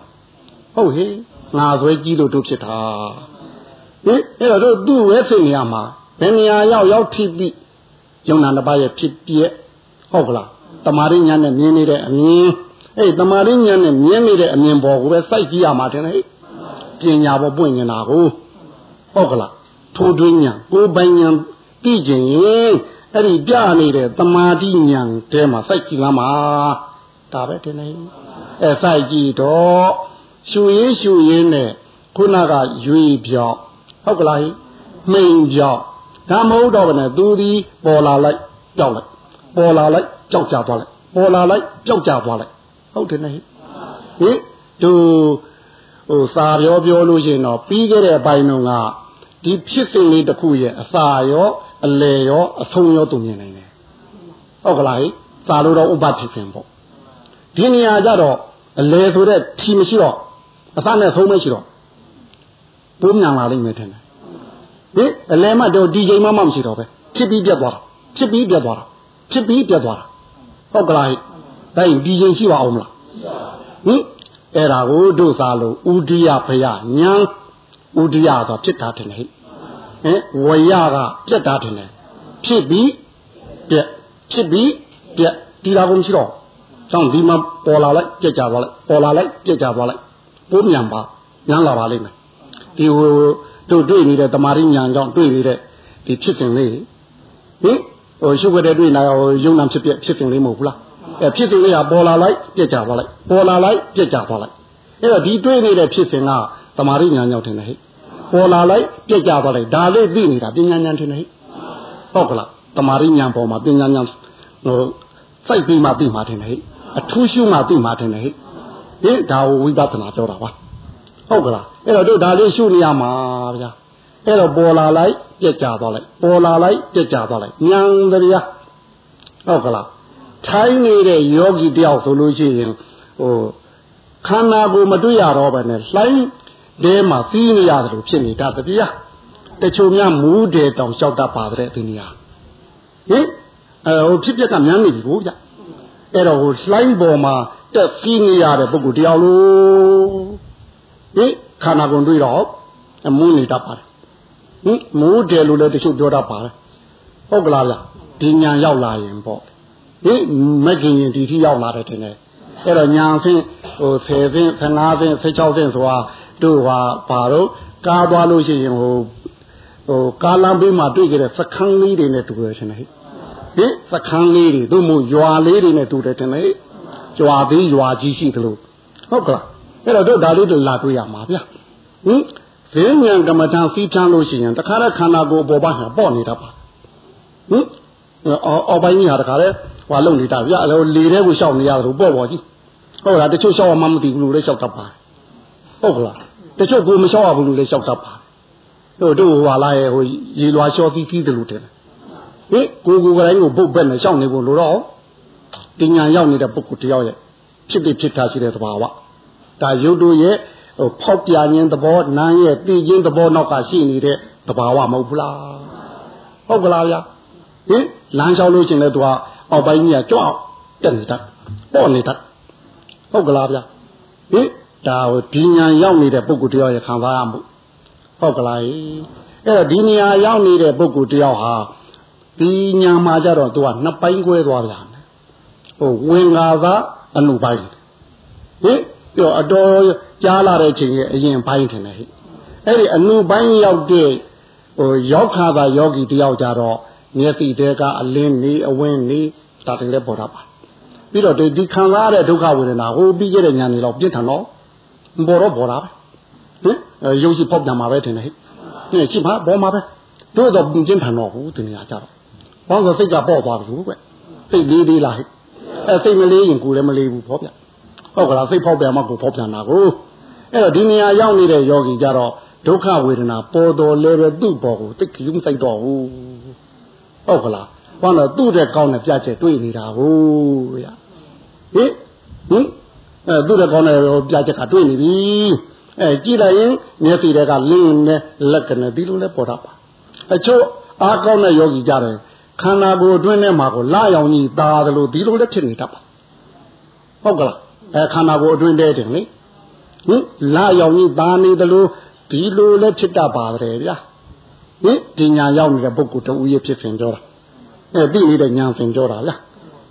ဟုတ်ဟေးငါဆွဲကြီးလို့တို့ဖြစ်တာဟင်အဲ့တော့တို့သူ့ဝဲစိတ်နေရမှာဘယ်နေရာရောက်ရောက်ထိပြီးယုံနာတစ်ပါးရဲ့ဖြစ်ပြက်ဟုတ်ကလားတမာရညာနဲ့မြင်နေတဲ့အမြင် အဲ့တမာရညာနဲ့မြင်နေတဲ့အမြင်ပေါ်ကိုပဲစိုက်ကြည့်ရမှာတင်လေပညာပေါ်ပွင့်နေတာကိုဟုတ်ကလားထိုးတွင်းညာကိုယ်ပိုင်ညာသိကျင်ရင်အဲ့ဒီပြနေတဲ့တမာတိညာတဲမှာစိုက်ကြည့်လာမှာဒါပဲတင်လေအဲစိုက်ကြည့်တော့ရှူရင်းရှူရင်းနဲ့ခုနကရွေပြောက်ဟုတ်ကလားမိန်ပြောက်ဒါမဟုတ်တော့ဘဲနဲ့သူဒီပေါ်လာလိုက်ကြောက်လိုက်ပေါ်လာလိုက်ကြောက်ကြသွားလိုက်ပေါ်လာလိုက်ကြောက်ကြသွားလိုက် ဟုတ်တယ်နဲ့ဟင်သူဟိုစာပြောပြောလို့ရှိရင်တော့ပြီးခဲ့တဲ့အပိုင်းတော့ကဒီဖြစ်စဉ်လေးတစ်ခုရဲ့အစာရောအလေရောအဆုံးရောသူမြင်နိုင်တယ်ဟုတ်ကလားစာလို့တော့ဥပဖြစ်ခြင်းပေါ့ဒီနေရာကြတော့အလေဆိုတဲ့ထီမရှိတော့အစနဲ့ဆုံးမရှိတော့ပိုးမြန်လာလိမ့်မယ်ထင်တယ်ဟင်အလဲမတော့ဒီချိန်မှမှမရှိတော့ပဲဖြစ်ပြီးပြတ်သွားတာဖြစ်ပြီးပြတ်သွားတာဖြစ်ပြီးပြတ်သွားတာဟုတ်ကလားဒါ ရင်ဒီချိန်ရှိပါအောင်မလားဟင်အဲ့ဒါကိုတို့စားလို့ဥဒိယဖယညာဥဒိယဆိုဖြစ်တာတယ်ဟဲ့ဟင်ဝရကပြတ်တာတယ်ဖြစ်ပြီးပြက်ဖြစ်ပြီးပြက်ဒီလာကုန်ရှိတော့ကြောင့်ဒီမှာပေါ်လာလိုက်ပြက်ကြသွားလိုက်ပေါ်လာလိုက်ပြက်ကြသွားလိုက်ပိုးမြန်ပါညာလာပါလိမ့်မယ်ဒီဟိုတို့တွေ့နေတဲ့တမာရညာကြောင့်တွေ့နေတဲ့ဒီဖြစ်စဉ်လေးဟင်ဟိုရှုပ်ကြတဲ့တွေ့လာဟိုယုံနာဖြစ်ပြဖြစ်စဉ်လေးမဟုတ်ဘူးလားအဲ ဖြစ်စဉ်လေးကပေါ်လာလိုက်ပြက်ကြသွားလိုက်ပေါ်လာလိုက်ပြက်ကြသွားလိုက်အဲ့တော့ဒီတွေ့နေတဲ့ဖြစ်စဉ်ကတမာရညာကြောင့်ထင်တယ်ဟဲ့ပေါ်လာလိုက်ပြက်ကြသွားလိုက်ဒါလေးသိနေတာပညာဉာဏ်ထင်တယ်ဟဲ့ဟုတ်ကလားတမာရညာပေါ်မှာပညာဉာဏ်ဟိုစိုက်ပြီးမှသိမှထင်တယ်ဟဲ့အထူးရှုမှသိမှထင်တယ်ဟဲ့ဟင်ဒါကိုဝိပဿနာပြောတာပါဟုတ်ကလားအဲ့တော့တို့ဒါလေးရှုနေရမှာဗျာအဲ့တော့ပေါ်လာလိုက်ပြက်ကြသွားလိုက်ပေါ်လာလိုက်ပြက်ကြသွားလိုက်ဉာဏ်တရားဟုတ်ကလား ထိုင်းနေတဲ့ယောဂီတယောက်ဆိုလို့ရှိရင်ဟိုခန္ဓာကိုယ်မတွေ့ရတော့ဘဲနဲ့လှိုင်းတဲမှာသီးနေရတယ်လို့ဖြစ်နေတာတပြားတချို့များမူးတယ်တောင်လျှောက်တတ်ပါတဲ့ဒီနေရာဟင်အဲဟိုဖြစ်ပျက်ကမြန်းနေပြီကိုဗျအဲ့တော့ဟိုလှိုင်းပေါ်မှာတက်သီးနေရတဲ့ပုဂ္ဂိုလ်တယောက်လို့ဟင်ခန္ဓာကိုယ်တွေ့တော့အမူးနေတတ်ပါတယ်ဟင်မူးတယ်လို့လည်းတချို့ပြောတတ်ပါတယ်ဟုတ်ကလားဗျဒီညာရောက်လာရင်ပေါ့ ဟင်မကင်ရင်ဒီထိရောက်လာတယ်တင်တယ်အဲ့တော့ညာဆင်းဟို10ဆင်း15ဆင်း16ဆင်းဆိုတာတို့ဟာဘာတော့ကားသွားလို့ရှိရင်ဟိုဟိုကားလမ်းဘေးမှာတွေ့ကြတဲ့စခန်းလေးတွေနဲ့တူတယ်ရှင်ဟဲ့ဟင်စခန်းလေးတွေတို့မို့ရွာလေးတွေနဲ့တူတယ်တင်လေရွာသေးရွာကြီးရှိသလိုဟုတ်ကလားအဲ့တော့တို့ဒါလေးတို့လာတွေ့ရမှာဗျဟင်ဈဉ္ဉံကမ္မထံစီးထမ်းလို့ရှိရင်တခါတည်းခန္ဓာကိုယ်အပေါ်ပိုင်းဟာပေါ့နေတာပါဟင်အော်ပိုင်းကြီးဟာတခါတည်း ဟွာလုံနေတာဗျအဲ့လေထဲကိုရှောက်နေရတော့ပေါ့ပေါ့ကြီးဟုတ်လားတချို့ရှောက်မှမသိဘူးလို့လည်းရှောက်တတ်ပါဟုတ်ကလားတချို့ကိုမရှောက်ရဘူးလို့လည်းရှောက်တတ်ပါတို့တို့ဟွာလာရဲ့ဟိုရေလွာလျှော်သီးသီးတယ်လို့တယ်ဟင်ကိုကိုကတိုင်းကိုပုတ်ဘက်နဲ့ရှောက်နေဖို့လို့တော့တင်ညာရောက်နေတဲ့ပုဂ္ဂိုလ်တယောက်ရဲ့ဖြစ်ဖြစ်ဖြစ်ထားရှိတဲ့သဘာဝဒါရုပ်တို့ရဲ့ဟိုဖောက်ပြခြင်းသဘောနာရဲ့တည်ခြင်းသဘောနောက်ကရှိနေတဲ့သဘာဝမဟုတ်ဘူးလားဟုတ်ကလားဗျာဟင်လမ်းလျှောက်လို့ရှင်လဲသူက အောက်ပိုင်းကြီးကကြွအောင်တက်နေတတ်ပေါ့နေတတ်ဟုတ်ကလားဗျာဟင်ဒါဟိုဒီညာရောက်နေတဲ့ပုဂ္ဂိုလ်တယောက်ရဲ့ခံစားရမှုဟုတ်ကလားအဲ့တော့ဒီနေရာရောက်နေတဲ့ပုဂ္ဂိုလ်တယောက်ဟာဒီညာမှာကြတော့သူကနှစ်ပိုင်း꿰သွားပြန်တယ်ဟိုဝင်္ဂါသာအနုပိုင်းဟင်ပြောအတော်ကြားလာတဲ့ချိန်ရဲ့အရင်ပိုင်းထင်တယ်ဟိအဲ့ဒီအနုပိုင်းရောက်တဲ့ဟိုရောက်ခါသာယောဂီတယောက်ကြတော့ မျက်စိတဲကအလင်းနေအဝင်းနေဒါတည်းလည်းပေါ်တာပါပြီးတော့ဒီခံစားရတဲ့ဒုက္ခဝေဒနာဟိုပြီးခဲ့တဲ့ညာနေတော့ပြင်းထန်တော့ပေါ်တော့ပေါ်တာပဲဟင်ရုပ်ရှိပေါက်ပြန်มาပဲထင်တယ်ဟိဟင်ရှိပါပေါ်မှာပဲတို့တော့ပြင်းထန်တော့ဟိုတင်ရကြတော့ဘောင်းဆိုစိတ်ကပေါ့သွားပြီကွစိတ်လေးလေးလားဟိအဲစိတ်မလေးရင်ကိုယ်လည်းမလေးဘူးဖောဗျဟုတ်ကလားစိတ်ဖောက်ပြန်မှကိုဖောက်ပြန်တာကိုအဲ့တော့ဒီနေရာရောက်နေတဲ့ယောဂီကြတော့ဒုက္ခဝေဒနာပေါ်တော်လဲပဲသူ့ပေါ်ကိုတိတ်ကြီးမစိုက်တော့ဘူး ဟုတ်ကလားဘာလို့သူ့တဲ့ကောင်းတဲ့ပြချက်တွေ့နေတာဟုတ်ဗျဟင်ဟင်အဲသူ့တဲ့ကောင်းတဲ့ပြချက်ကတွေ့နေပြီအဲကြည့်လိုက်ရင်မျက်စိတွေကလင်းနေလက်ကနဲ့ဒီလိုလဲပေါ်တာပါအချို့အားကောင်းတဲ့ယောဂီကြတယ်ခန္ဓာကိုယ်အတွင်းထဲမှာကိုလာရောင်ကြီးသားတယ်လို့ဒီလိုလည်းဖြစ်နေတတ်ပါဟုတ်ကလားအဲခန္ဓာကိုယ်အတွင်းထဲတင်လေဟင်လာရောင်ကြီးသားနေတယ်လို့ဒီလိုလည်းဖြစ်တတ်ပါတယ်ဗျာ ဟင်ဒီညာရောက်နေတဲ့ပုဂ္ဂိုလ်တူရဲ့ဖြစ်ခင်ပြောတာအဲသိနေတဲ့ညာစင်ပြောတာလား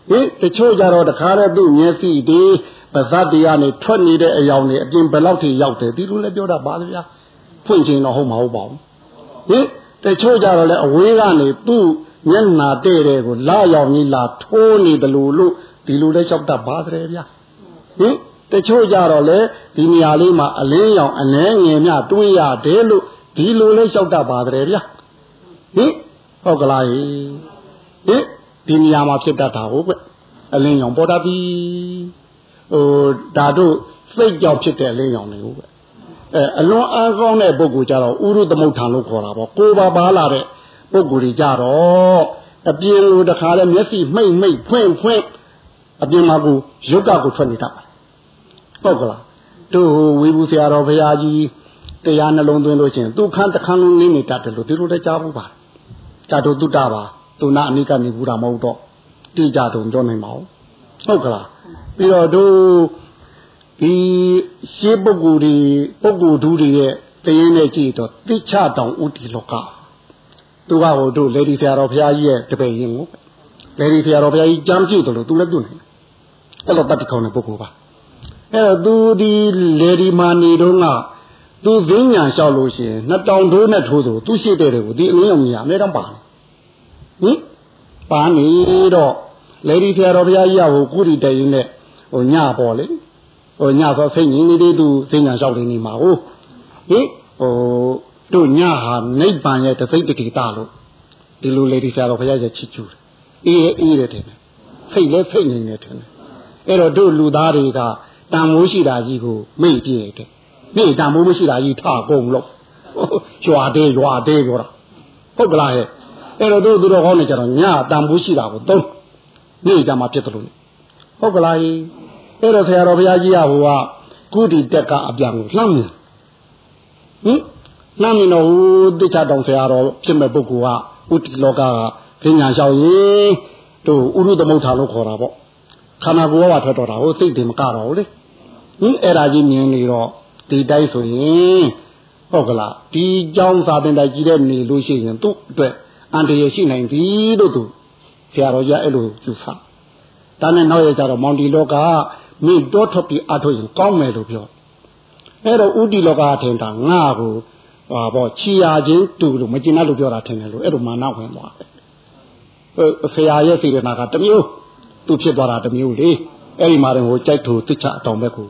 ဟင်တချို့ကြတော့တခါတည်းသူ့မျက်စိဒီပါဇတ်တရားနဲ့ထွက်နေတဲ့အယောင်တွေအပြင်ဘယ်လောက်ထိရောက်တယ်ဒီလိုလည်းပြောတတ်ပါဗျာဖွင့်ခြင်းတော့ဟုတ်မှာဟုတ်ပါဘူးဟင်တချို့ကြတော့လည်းအဝေးကနေသူ့မျက်နာတဲ့တဲ့ကိုလာရောက်ကြီးလာထိုးနေတယ်လို့လို့ဒီလိုလဲလျှောက်တတ်ပါတယ်ဗျာဟင်တချို့ကြတော့လေဒီနေရာလေးမှာအလင်းရောင်အနှဲငယ်မြတွေးရတယ်လို့ ဒီလိုလဲလျှောက်တတ်ပါတယ်ဗျာဟင်ဟုတ်ကလားဟင်ဒီနေရာမှာဖြစ်တတ်တာဟုတ်ကွအလင်းရောင်ပေါ်တတ်ပြီဟိုဒါတို့စိတ်ကြောင့်ဖြစ်တဲ့အလင်းရောင်တွေဟုတ်ကွအဲအလွန်အားကောင်းတဲ့ပုဂ္ဂိုလ်ကြတော့ဥရုသမုဋ္ဌာန်လို့ခေါ်တာပေါ့ကိုယ်ပါပါလာတဲ့ပုဂ္ဂိုလ်တွေကြတော့အပြင်လိုတခါလဲမျက်စိမှိတ်မှိတ်ဖွင့်ဖွင့်အပြင်မှာကိုရုပ်ကကိုထွက်နေတတ်ပါဟုတ်ကလားတို့ဝေဘူးဆရာတော်ဘုရားကြီး တရားနှလုံးသွင်းလို့ချင်းသူခန်းတခန်းလုံးနေနေတတ်တယ်လို့ဒီလိုတကြားဘူးပါဇာတုတုတ္တပါသူနာအနိကနေဘူးတာမဟုတ်တော့တိကြတုံပြောနိုင်ပါဦးဟုတ်ကလားပြီးတော့တို့ဒီရှေးပုဂ္ဂိုလ်တွေပုဂ္ဂိုလ်သူတွေရဲ့တရင်နဲ့ကြည့်တော့တိချတောင်ဥတီလောကသူကဟိုတို့လေဒီဆရာတော်ဘုရားကြီးရဲ့တပည့်ရင်ကိုလေဒီဆရာတော်ဘုရားကြီးကြမ်းကြည့်တယ်လို့သူလည်းပြုနေအဲ့လိုတတ်တခေါင်းတဲ့ပုဂ္ဂိုလ်ပါအဲ့တော့သူဒီလေဒီမာနေတော့က သူဈဉ္ညာလျှောက်လို့ရှိရင်နှစ်တောင်ထိုးနဲ့ထိုးဆိုသူရှိတဲ့တွေကိုဒီအလင်းရောင်ကြီးအများတော့ပါဟင်ပါနေတော့လေဒီဆရာတော်ဘုရားကြီးကဟိုကုရီတရင်နဲ့ဟိုညပေါ်လေဟိုညဆိုစိတ်ငြင်းနေသေးသူဈဉ္ညာလျှောက်နေမှာဟုတ်ဟင်ဟိုတို့ညဟာနိဗ္ဗာန်ရဲ့တသိတ္တိတာလို့ဒီလိုလေဒီဆရာတော်ဘုရားရဲ့ချစ်ကျူတယ်အေးအေးတယ်တယ်ဖိတ်လဲဖိတ်နေတယ်တယ်အဲ့တော့တို့လူသားတွေကတန်မိုးရှိတာကြီးကိုမေ့ပြည့်တယ် မေ့တန်မိုးမရှိတာကြီးထကုန်လို့ရွာသေးရွာသေးပြောတာဟုတ်ကလားဟဲ့အဲ့တော့တို့သူတော်ကောင်းနေကြတော့ညတန်မိုးရှိတာကိုသုံးမေ့ကြမှာဖြစ်တယ်လို့ဟုတ်ကလားအဲ့တော့ဆရာတော်ဘုရားကြီးကဟိုကကုတီတက်ကအပြန်ကိုလှမ်းမြင်ဟင်လှမ်းမြင်တော့ဟိုတိချတောင်ဆရာတော်ဖြစ်မဲ့ပုဂ္ဂိုလ်ကဥတီလောကကပညာလျှောက်ရင်တို့ဥရုသမုဋ္ဌာလို့ခေါ်တာပေါ့ခန္ဓာကိုယ်ကထွက်တော့တာဟိုစိတ်တွေမကတော့လေဟင်အဲ့ဒါကြီးမြင်နေတော့ ဒီတိုက်ဆိုရင်ဟုတ်ကလားဒီကြောင်းစာပင်တိုက်ကြီးတဲ့နေလို့ရှိရင်သူ့အတွက်အန္တရာယ်ရှိနိုင်ပြီလို့သူဆရာတော်ကြီးအဲ့လိုယူဆဒါနဲ့နောက်ရကြတော့မောင်တီလောကမင်းတောထွက်ပြီးအထုတ်ရင်ကောင်းမယ်လို့ပြောအဲ့တော့ဥတီလောကထင်တာငါ့ကိုဟာပေါ့ချီရချင်းတူလို့မကျင်တ်လို့ပြောတာထင်တယ်လို့အဲ့လိုမာနဝင်သွားတယ်ဆရာရဲ့စေတနာကတမျိုးသူဖြစ်သွားတာတမျိုးလေအဲ့ဒီမှာတော့ဟိုကြိုက်ထူတစ်ချအတောင်ဘက်ကို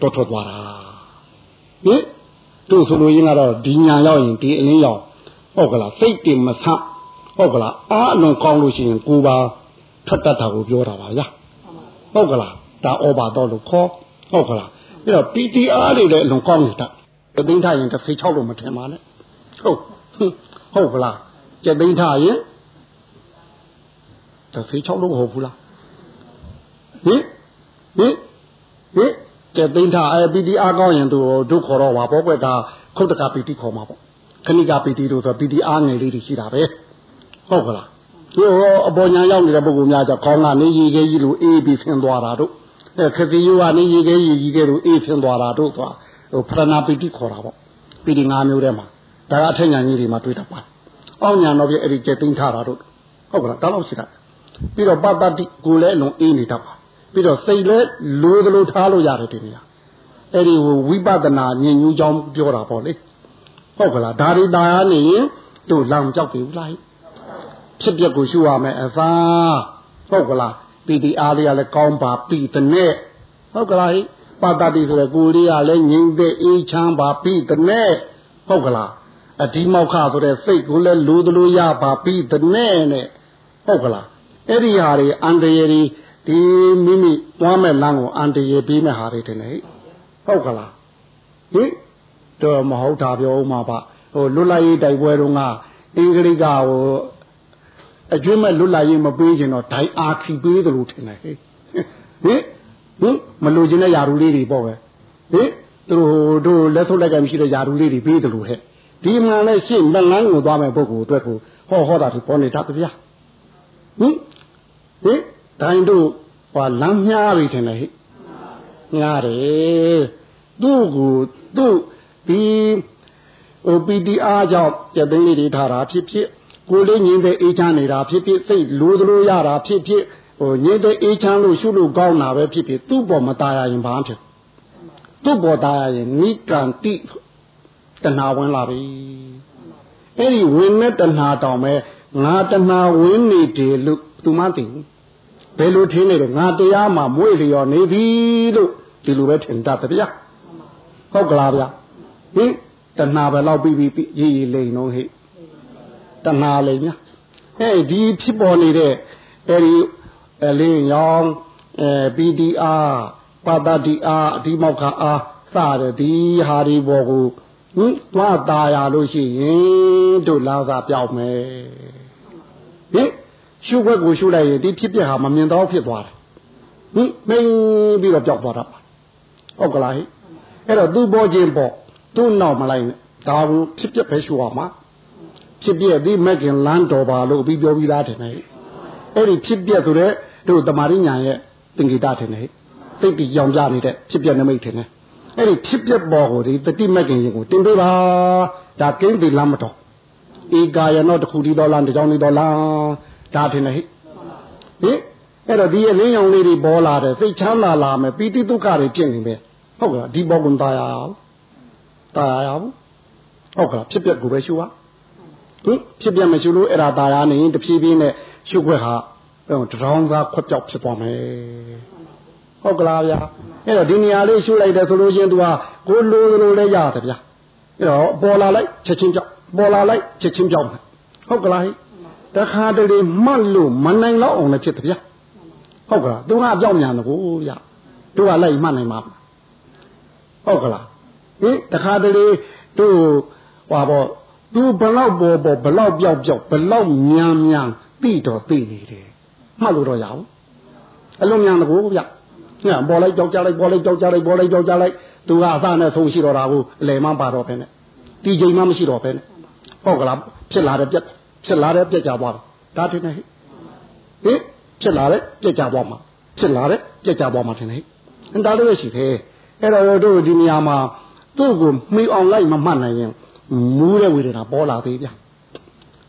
တော်ထွက်သွားတာ ဟင်တို့ဆိုလို့ရင်းကတော့ဒီညာရောက်ရင်ဒီအလင်းရောက်ဟုတ်ကလားစိတ်တင်မဆန့်ဟုတ်ကလားအားအလွန်ကောင်းလို့ရှိရင်ကိုပါထွက်တတ်တာကိုပြောတာပါဗျာဟုတ်ကလားဒါဩဘာတော်လို့ခေါ်ဟုတ်ကလားအဲ့တော့ PTR တွေလည်းအလွန်ကောင်းနေတာတသိန်းထားရင်တစ်စိတ်6လို့မထင်ပါနဲ့ဟုတ်ဟုတ်ကလားကျသိန်းထားရင်တစ်စိတ်6လို့မဟုတ်ဘူးလားဟင်ဟင်ဟင် ကျသိန်းထားအဲ PTR ကောင်းရင်သူတို့ခေါ်တော့ပါပေါ့ကွဒါခုတ်တက PT ခေါ်မှာပေါ့ခဏိက PT တို့ဆို PTR ငယ်လေးတွေရှိတာပဲဟုတ်ကလားသူအပေါ်ညာရောက်နေတဲ့ပုဂ္ဂိုလ်များကြောင့်ခေါင်းကနေရေခဲကြီးလိုအေးပြီးဆင်းသွားတာတို့အဲခတိယောကနေရေခဲကြီးကြီးကဲလိုအေးဆင်းသွားတာတို့သွားဟိုဖရဏပိတိခေါ်တာပေါ့ပိတိ၅မျိုးထဲမှာဒါကအထက်ညာကြီးတွေမှာတွေ့တတ်ပါအောက်ညာတော့ပြအဲ့ဒီကျက်သိမ်းထားတာတို့ဟုတ်ကလားဒါတော့ရှိတာပြီးတော့ပတ္တတိကိုလည်းအလုံးအေးနေတတ်ပါ ပြီးတော့စိတ်လည်းလိုသလိုထားလို့ရတယ်ဒီနေရာအဲ့ဒီဝိပဿနာဉာဏ်ညူးကြောင်းပြောတာပေါ့လေဟုတ်ကလားဒါရီတာရနေရင်တို့လောင်ကြောက်ပြီလားဖြစ်ပျက်ကိုရှုရမယ်အသာဟုတ်ကလားပီတိအားလေးကလည်းကောင်းပါပြီတဲ့နဲ့ဟုတ်ကလားပါတတိဆိုရယ်ကိုလေးကလည်းငြိမ့်တဲ့အေးချမ်းပါပြီတဲ့နဲ့ဟုတ်ကလားအဒီမောက်ခဆိုတဲ့စိတ်ကိုလည်းလူသလိုရပါပြီတဲ့နဲ့နဲ့ဟုတ်ကလားအဲ့ဒီဟာတွေအန္တရာယ်တွေ ဒီမိမိသွားမဲ့လမ်းကိုအန္တရာယ်ပြီးမဲ့ဟာတွေတင်နေဟုတ်ကလားဟင်တော့မဟုတ်တာပြောဦးမှာပါဟိုလွတ်လပ်ရေးတိုက်ပွဲတုန်းကအင်္ဂလိပ်ကဟိုအကျွမ်းမဲ့လွတ်လပ်ရေးမပေးချင်တော့ဒိုင်အာခီပေးတယ်လို့ထင်တယ်ဟင်ဟင်ဟင်မလိုချင်တဲ့ယာရူလေးတွေပေါ့ပဲဟင်သူတို့လက်ဆုပ်လိုက်ကမရှိတဲ့ယာရူလေးတွေပေးတယ်လို့ဟဲ့ဒီမှန်လဲရှင်းလက်လန်းကိုသွားမဲ့ပုဂ္ဂိုလ်အတွက်ကိုဟောဟောတာဒီပေါ်နေတာဗျာဟင်ဟင် ဒိုင်တို့ဟောလမ်းမြားပြီထင်တယ်ဟဲ့ငားတယ်သူ့ကိုသူ့ဒီဟို PTR ကြောင့်ပြသိန်းလေးတွေထားတာဖြစ်ဖြစ်ကိုလေးငင်းတဲ့အေးချမ်းနေတာဖြစ်ဖြစ်စိတ်လိုသလိုရတာဖြစ်ဖြစ်ဟိုငင်းတဲ့အေးချမ်းလို့ရှုလို့ကောင်းတာပဲဖြစ်ဖြစ်သူ့ပေါ်မตายရင်ဘာဖြစ်သူ့ပေါ်ตายရင်နိကံတိတဏှာဝင်လာပြီအဲ့ဒီဝင်တဲ့တဏှာတောင်ပဲငါတဏှာဝင်နေတယ်လို့သူမသိဘူး ဘယ်လိုထင်းနေတော့ငါတရားမှမွေ့လျော်နေပြီလို့ဒီလိုပဲထင်တတ်တယ်ဗျာဟုတ်ကလားဗျာဟင်တဏှာပဲလောက်ပြီးပြီးရေးရေးလိမ့်တော့ဟိတဏှာလိမ့်ညာအဲဒီဖြစ်ပေါ်နေတဲ့အဲဒီအလင်းရောင်အဲ PDR ပါတတိအားအဒီမောက္ခအားစတဲ့ဒီဟာဒီဘောကိုဟင်သွားตาရလို့ရှိရင်တို့လာစားပြောက်မယ်ဟင် ရှုခွက်ကိုရှုလိုက်ရင်ဒီဖြစ်ပြဟာမမြင်တော့ဖြစ်သွားတယ်ဟင်မင်းပြီးတော့ပြောက်သွားတာပါဟုတ်ကလားဟိအဲ့တော့သူ့ပေါ်ခြင်းပေါ့သူ့နောက်မလိုက်နဲ့ဒါကိုဖြစ်ပြပဲရှုရမှာဖြစ်ပြဒီမက်ကင်လန်းတော်ပါလို့ပြီးပြောပြီးသားတယ်နဲ့အဲ့ဒီဖြစ်ပြဆိုတဲ့တို့တမာရိညာရဲ့သင်္ကေတတယ်နဲ့သိပြီးကြောင်ကြနေတဲ့ဖြစ်ပြနမိတ်တယ်နဲ့အဲ့ဒီဖြစ်ပြပေါ်ကိုဒီတတိမက်ကင်ရင်ကိုတင်ပေးပါဒါကိန်းဒီလမ်းမတော်ဧကာယနောတခုဒီတော်လားတကြောင်ဒီတော်လား ဒါထင်တယ်ဟိဟိအဲ့တော့ဒီရဲ့လင်းရောင်လေးတွေပေါ်လာတယ်စိတ်ချမ်းသာလာမယ်ပီတိဒုက္ခတွေဖြစ်နေပဲဟုတ်ကဲ့ဒီဘောကွန်ตายအောင်ตายအောင်ဟုတ်ကဲ့ဖြစ်ပျက်ကိုပဲရှုပါဟင်ဖြစ်ပျက်မရှုလို့အဲ့ဒါตายရနေရင်တဖြည်းဖြည်းနဲ့ရှုခွက်ဟာတရောင်းသားခွက်ပြောက်ဖြစ်သွားမယ်ဟုတ်ကလားဗျာအဲ့တော့ဒီနေရာလေးရှုလိုက်တယ်ဆိုလို့ချင်းသူကကိုလိုလိုလဲရတယ်ဗျာအဲ့တော့ပေါ်လာလိုက်ချက်ချင်းပြောက်ပေါ်လာလိုက်ချက်ချင်းပြောက်ဟုတ်ကလားဟိ တခါတလေမှတ်လို့မနိုင်တော့အောင်လည်းဖြစ်တယ်ဗျာဟုတ်ကလားသူကပြောက်မြန်တယ်ကိုဗျာသူကလိုက်မှတ်နိုင်မှာဟုတ်ကလားဟင်တခါတလေသူဟွာပေါ့သူဘလောက်ပေါ်ပေါ်ဘလောက်ပြောက်ပြောက်ဘလောက်မြန်မြန်သိတော့သိနေတယ်မှတ်လို့တော့ရအောင်အလုံးမြန်တကူဗျညပေါ်လိုက်ကြောက်ကြလိုက်ပေါ်လိုက်ကြောက်ကြလိုက်ပေါ်လိုက်ကြောက်ကြလိုက်သူကအစနဲ့ဆုံးရှိတော့တာကိုအလယ်မှပါတော့ပဲနဲ့ဒီချိန်မှမရှိတော့ပဲနဲ့ဟုတ်ကလားဖြစ်လာတဲ့ပြက် ဖြစ်လာတဲ့ပြက်ကြသွားတယ်ဒါထင်တယ်ဟိဟင်ဖြစ်လာတဲ့ပြက်ကြသွားမှာဖြစ်လာတဲ့ပြက်ကြသွားမှာထင်တယ်ဟိဒါလေးပဲရှိသေးအဲ့တော့တို့ဒီနေရာမှာသူ့ကိုမှီအောင်လိုက်မမှတ်နိုင်ရင်မူးတဲ့ဝေဒနာပေါ်လာသေးဗျ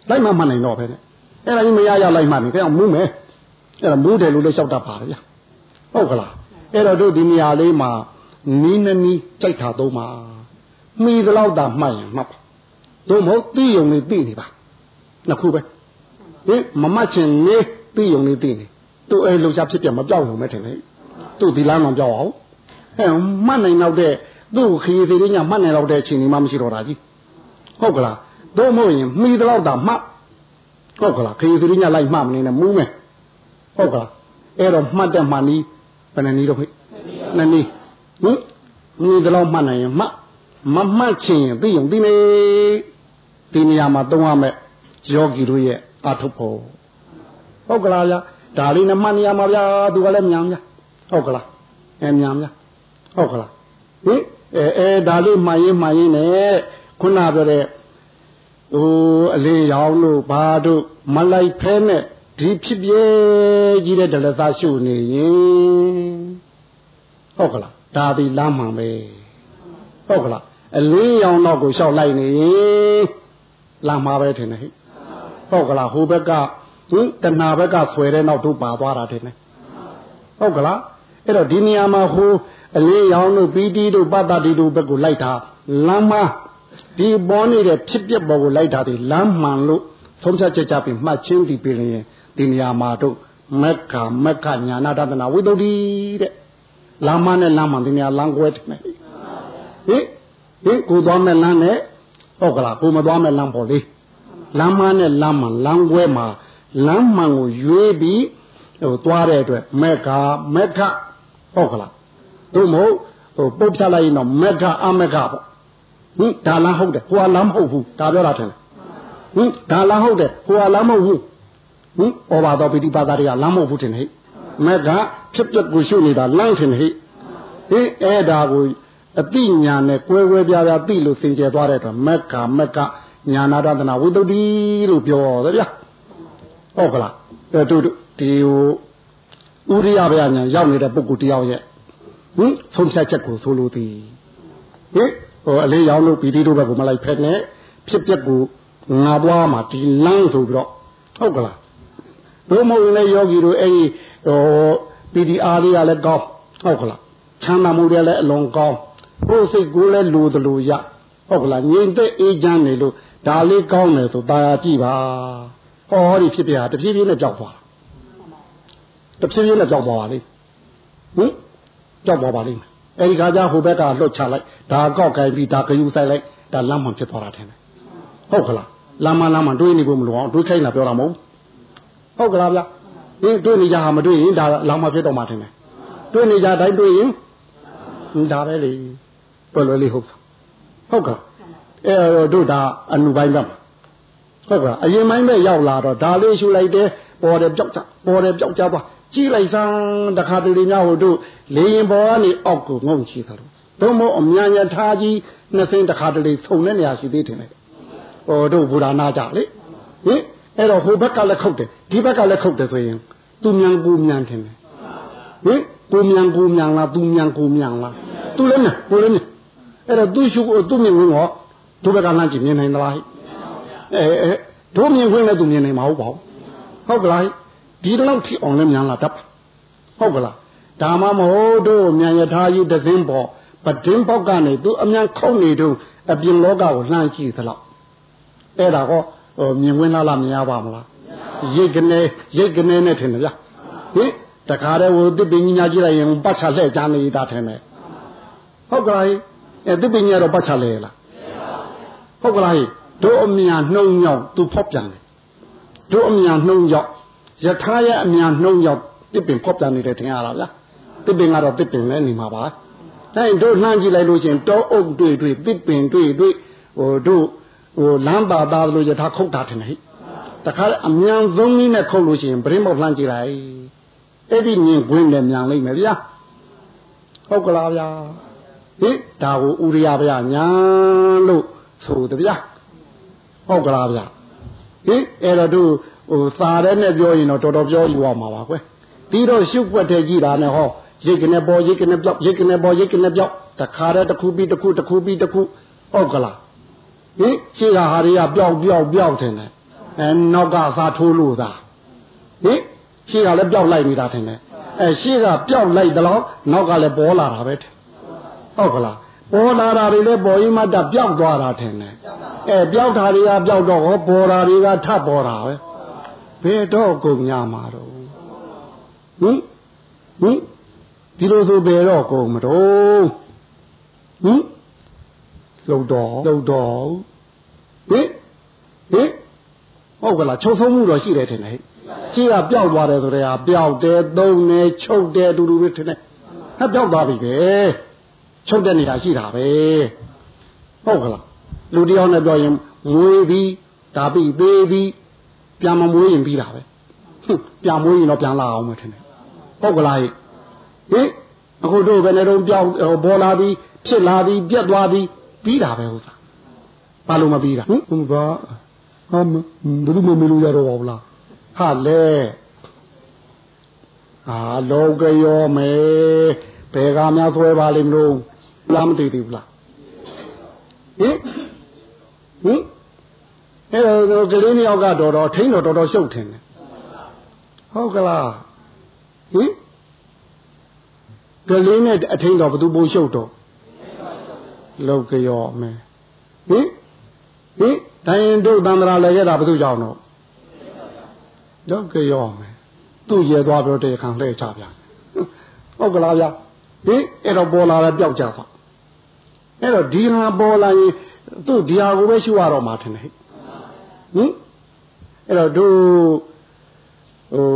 လိုက်မမှတ်နိုင်တော့ပဲနဲ့အဲ့ဒါကြီးမရရလိုက်မှတ်နေကြအောင်မူးမယ်အဲ့ဒါမူးတယ်လို့လည်းလျှောက်တတ်ပါဗျဟုတ်ကလားအဲ့တော့တို့ဒီနေရာလေးမှာနီးနနီးကြိုက်တာသုံးပါမှီသလောက်သာမှတ်ရင်မှတ်ပါတို့မဟုတ်သိယုံလေးသိနေပါ နှစ်ခုပဲဟင်မမှတ်ချင်နေသိယုံလေးသိနေသူ့အဲလှုပ်ရှားဖြစ်ပြမပြောက်လို့မဲထင်လေသူ့ဒီလားမပြောက်အောင်အဲမှတ်နိုင်တော့တဲ့သူ့ခရီးစီလေးညမှတ်နိုင်တော့တဲ့အချိန်ဒီမှမရှိတော့တာကြီးဟုတ်ကလားတို့မဟုတ်ရင်မှီသလောက်သာမှတ်ဟုတ်ကလားခရီးစီလေးညလိုက်မှတ်မနေနဲ့မူးမယ်ဟုတ်ကလားအဲ့တော့မှတ်တဲ့မှန်နီးဘယ်နှနည်းတော့ဖိနှစ်နည်းဟင်မှီသလောက်မှတ်နိုင်ရင်မှတ်မမှတ်ချင်ရင်သိရင်သိနေဒီနေရာမှာသုံးရမယ် ယောဂီတို့ရဲ့အထုပ်ဖို့ဟုတ်ကလားဗျာဒါလေးနဲ့မှတ်နေရမှာဗျာသူကလည်းမြန်ဗျာဟုတ်ကလားအဲမြန်ဗျာဟုတ်ကလားဟင်အဲအဲဒါလေးမှန်ရင်မှန်ရင်နဲ့ခုနပြောတဲ့ဟိုအလေးရောင်လို့ဘာတို့မလိုက်ဖဲနဲ့ဒီဖြစ်ပြဲကြီးတဲ့ဒလသရှုနေရင်ဟုတ်ကလားဒါဒီလမ်းမှန်ပဲဟုတ်ကလားအလင်းရောင်တော့ကိုလျှောက်လိုက်နေရင်လမ်းမှာပဲထင်တယ်ဟိ ဟုတ်ကလားဟိုဘက်ကဟင်တဏှာဘက်ကဆွဲတဲ့နောက်တို့ပါသွားတာထင်တယ်ဟုတ်ကလားအဲ့တော့ဒီနေရာမှာဟိုအလေးရောင်တို့ပီတိတို့ပတ္တတိတို့ဘက်ကိုလိုက်တာလမ်းမဒီပေါ်နေတဲ့ဖြစ်ပျက်ပေါ်ကိုလိုက်တာဒီလမ်းမှန်လို့သုံးဖြတ်ချက်ကြပြီးမှတ်ချင်းဒီပြင်ရင်ဒီနေရာမှာတို့မက္ခမက္ခညာနာတဒနာဝိသုဒ္ဓိတဲ့လမ်းမနဲ့လမ်းမှန်ဒီနေရာလမ်းကွဲတယ်ဟင်ဟင်ကိုသွားမဲ့လမ်းနဲ့ဟုတ်ကလားကိုမသွားမဲ့လမ်းပေါ်လေ လမ်းမနဲ့လမ်းမှန်လမ်းကွဲမှာလမ်းမှန်ကိုရွေးပြီးဟိုသွားတဲ့အတွက်မက္ခမက္ခဟုတ်ကလားတို့မဟုတ်ဟိုပုတ်ဖြတ်လိုက်ရင်တော့မက္ခအမက္ခပေါ့ဟင်ဒါလားဟုတ်တယ်ဟိုကလားမဟုတ်ဘူးဒါပြောတာထင်တယ်ဟင်ဒါလားဟုတ်တယ်ဟိုကလားမဟုတ်ဘူးဟင်ဩဘာတော်ပိဋိပါဒတွေကလမ်းမဟုတ်ဘူးထင်တယ်မက္ခဖြစ်ပျက်ကိုရှုနေတာလမ်းထင်တယ်ဟင်အဲ့ဒါကိုအတိညာနဲ့ကွဲကွဲပြားပြားသိလို့သင်ကျဲသွားတဲ့အတွက်မက္ခမက္ခ ညာနာတနာဝိတ္တိလို့ပြောတယ်ဗျာဟုတ်ကလားအဲတို့ဒီဟိုဥရိယဗျာညာရောက်နေတဲ့ပုဂ္ဂိုလ်တယောက်ရဲ့ဟင်ဆုံးဖြတ်ချက်ကိုဆိုလိုသည်ဟင်ဟိုအလေးရောင်းလို့ပီတိတို့ဘက်ကိုမလိုက်ဖက်နဲ့ဖြစ်ပျက်ကိုငါပွားမှာဒီလမ်းဆိုပြီးတော့ဟုတ်ကလားဘုမဟုတ်ရင်လည်းယောဂီတို့အဲ့ဒီဟိုပီတိအားလေးကလည်းကောင်းဟုတ်ကလားချမ်းသာမှုတွေလည်းအလွန်ကောင်းကိုယ်စိတ်ကိုလည်းလိုသလိုရဟုတ်ကလားငြိမ်သက်အေးချမ်းနေလို့ ဒါလေးကောင်းတယ်ဆိုတာယာကြည့်ပါဟောဒီဖြစ်ပြတဖြည်းဖြည်းနဲ့ကြောက်သွားတဖြည်းဖြည်းနဲ့ကြောက်သွားပါလိမ့်ဟင်ကြောက်သွားပါလိမ့်မယ်အဲဒီခါကျဟိုဘက်ကလွတ်ချလိုက်ဒါကောက်ကိုင်ပြီးဒါကယူဆိုင်လိုက်ဒါလမ်းမှဖြစ်သွားတာထင်တယ်ဟုတ်ကလားလမ်းမလမ်းမတွေးနေဖို့မလိုအောင်တွေးခိုင်းတာပြောတာမဟုတ်ဟုတ်ကလားဗျဒီတွေးနေကြဟာမတွေးရင်ဒါလမ်းမဖြစ်တော့မှထင်တယ်တွေးနေကြတိုင်းတွေးရင်ဒါပဲလေပွယ်လွယ်လေးဟုတ်ဟုတ်ကလား အဲတို့ဒါအနုပိုင်းပဲဟုတ်ကလားအရင်ပိုင်းပဲရောက်လာတော့ဒါလေးရှုလိုက်တယ်ပေါ်တယ်ပြောက်ကြပေါ်တယ်ပြောက်ကြသွားကြည့်လိုက်စမ်းတခါတလေများဟိုတို့လေရင်ပေါ်ကနေအောက်ကိုငုံချီသလိုသို့မဟုတ်အမြန်ရထားကြီးနှစ်စင်းတခါတလေဆုံတဲ့နေရာရှိသေးတယ်လေဟိုတို့ဘူရာနာကြလေဟင်အဲ့တော့ဟိုဘက်ကလည်းခုတ်တယ်ဒီဘက်ကလည်းခုတ်တယ်ဆိုရင်သူမြန်ကူမြန်ထင်တယ်ဟင်ကိုမြန်ကိုမြန်လားသူမြန်ကိုမြန်လားသူလည်းမြန်ကိုလည်းမြန်အဲ့တော့သူရှုသူမြင်ဝင်တော့ ဒုဘကလမ်းကြည့်မြင်နိုင်သလားအဲအဲတို့မြင်ခွင့်လည်းသူမြင်နိုင်မှာဟုတ်ပါဘူးဟုတ်ကလားဒီလောက်ထိအောင်လည်းမြန်လာတတ်ဟုတ်ကလားဒါမှမဟုတ်တို့မြန်ရထားကြီးတသိန်းပေါ်ပဒင်းပေါက်ကနေသူအမြန်ခုတ်နေတော့အပြင်လောကကိုလှမ်းကြည့်သလောက်အဲ့ဒါကောဟိုမြင်ဝင်လာလားမရပါမလားရိတ်ကနေရိတ်ကနေနဲ့ထင်တယ်ဗျဟင်တခါတည်းဟိုတစ်ပင်ကြီးညာကြည့်လိုက်ရင်ပတ်ချလှဲ့ကြနေတာထင်တယ်ဟုတ်ကဲ့အဲတစ်ပင်ကြီးကတော့ပတ်ချလဲလား ဟုတ်ကလားတို့အမြန်နှုံရောက်သူဖောက်ပြန်တယ်တို့အမြန်နှုံရောက်ယထာရဲ့အမြန်နှုံရောက်တစ်ပင်ဖောက်ပြန်နေတယ်ထင်ရတာဗျာတစ်ပင်ကတော့တစ်ပင်လဲနေမှာပါအဲတို့နှမ်းကြည့်လိုက်လို့ရှင်တောအုပ်တွေ့တွေ့တစ်ပင်တွေ့တွေ့ဟိုတို့ဟိုလမ်းပါသားလို့ယထာခုတ်တာထင်တယ်ဟိတခါအမြန်ဆုံးနည်းနဲ့ခုတ်လို့ရှိရင်ပရင်းမောက်လှမ်းကြည့်လိုက်အဲ့ဒီမြင်ခွင်းနဲ့မြန်လိမ့်မယ်ဗျာဟုတ်ကလားဗျာဟိဒါကိုဥရိယဗျာညာလို့ ဆိုတဗျာဟုတ်ကလားဗျာဟိအဲ့တော့တို့ဟိုစာရဲနဲ့ပြောရင်တော့တော်တော်ပြောယူရမှာပါကွယ်ပြီးတော့ရှုပ်ွက်တဲ့ကြည့်တာနဲ့ဟောရိတ်ကနေပေါ်ရိတ်ကနေပြောက်ရိတ်ကနေပေါ်ရိတ်ကနေပြောက်တခါတည်းတစ်ခုပြီးတစ်ခုတစ်ခုပြီးတစ်ခုဟုတ်ကလားဟိရှေ့ကဟာတွေကပျောက်ပျောက်ပျောက်တယ်နဲ့အဲနောက်ကစားထိုးလို့သာဟိရှေ့ကလည်းပျောက်လိုက်နေတာထင်တယ်အဲရှေ့ကပျောက်လိုက်တော့နောက်ကလည်းပေါ်လာတာပဲဟုတ်ကလား ပေါ်လာတာတွေလည်းပေါ်ရင်မှတပျောက်သွားတာထင်တယ်အဲပျောက်တာတွေကပျောက်တော့ဟောပေါ်တာတွေကထပ်ပေါ်တာပဲဘယ်တော့ကုန်ညမှာတော့ဟင်ဟင်ဒီလိုဆိုဘယ်တော့ကုန်မတော့ဟင်လုံတော်လုံတော်ဟင်ဟင်ဟုတ်ကလားချုပ်ဆုံးမှုတော့ရှိတယ်ထင်တယ်ရှိကပျောက်သွားတယ်ဆိုတဲ့ဟာပျောက်တယ်သုံးတယ်ချုပ်တယ်အတူတူပဲထင်တယ်ဟဲ့ပျောက်သွားပြီပဲ ချုပ်တဲ့နေရာရှိတာပဲဟုတ်ကလားလူတယောက်နဲ့ပြောရင်မွေးပြီးဒါပြီးသေးပြီးပြန်မမွေးရင်ပြီးတာပဲပြန်မွေးရင်တော့ပြန်လာအောင်မထင်နဲ့ဟုတ်ကလားဟိအခုတို့ဘယ်နဲ့တော့ပြောင်းပေါ်လာပြီးဖြစ်လာပြီးပြက်သွားပြီးပြီးတာပဲဟုတ်သားဘာလို့မပြီးတာဟင်ဘာဟာမဘယ်သူမှမလို့ရတော့ပါဘူးလားဟာလေအာလောကရောမေဘယ်ကများဆွဲပါလိမ့်မလို့ လားမသိသေးဘူးလားဟင်ဟင်အဲ့တော့ကလေးနှစ်ယောက်ကတော်တော်ထိန်းတော်တော်တော်ရှုပ်ထင်တယ်ဟုတ်ကလားဟင်ဟကလေးနဲ့အထိန်တော့ဘသူပိုးရှုပ်တော့လောက်ကြောမယ်ဟင်ဟင်တိုင်းတို့တန္တရာလည်းရတာဘသူကြောင့်တော့လောက်ကြောမယ်သူ့ရဲသွားပြောတဲ့ခံလှည့်ချဗျာဟုတ်ကလားဗျာဟင်အဲ့တော့ပေါ်လာတယ်ပျောက်ကြပါ အဲ့တော့ဒီဟာပေါ်လာရင်သူ့ဒီဟာကိုပဲရှုရတော့မှာထင်တယ်ဟင်အဲ့တော့တို့ဟို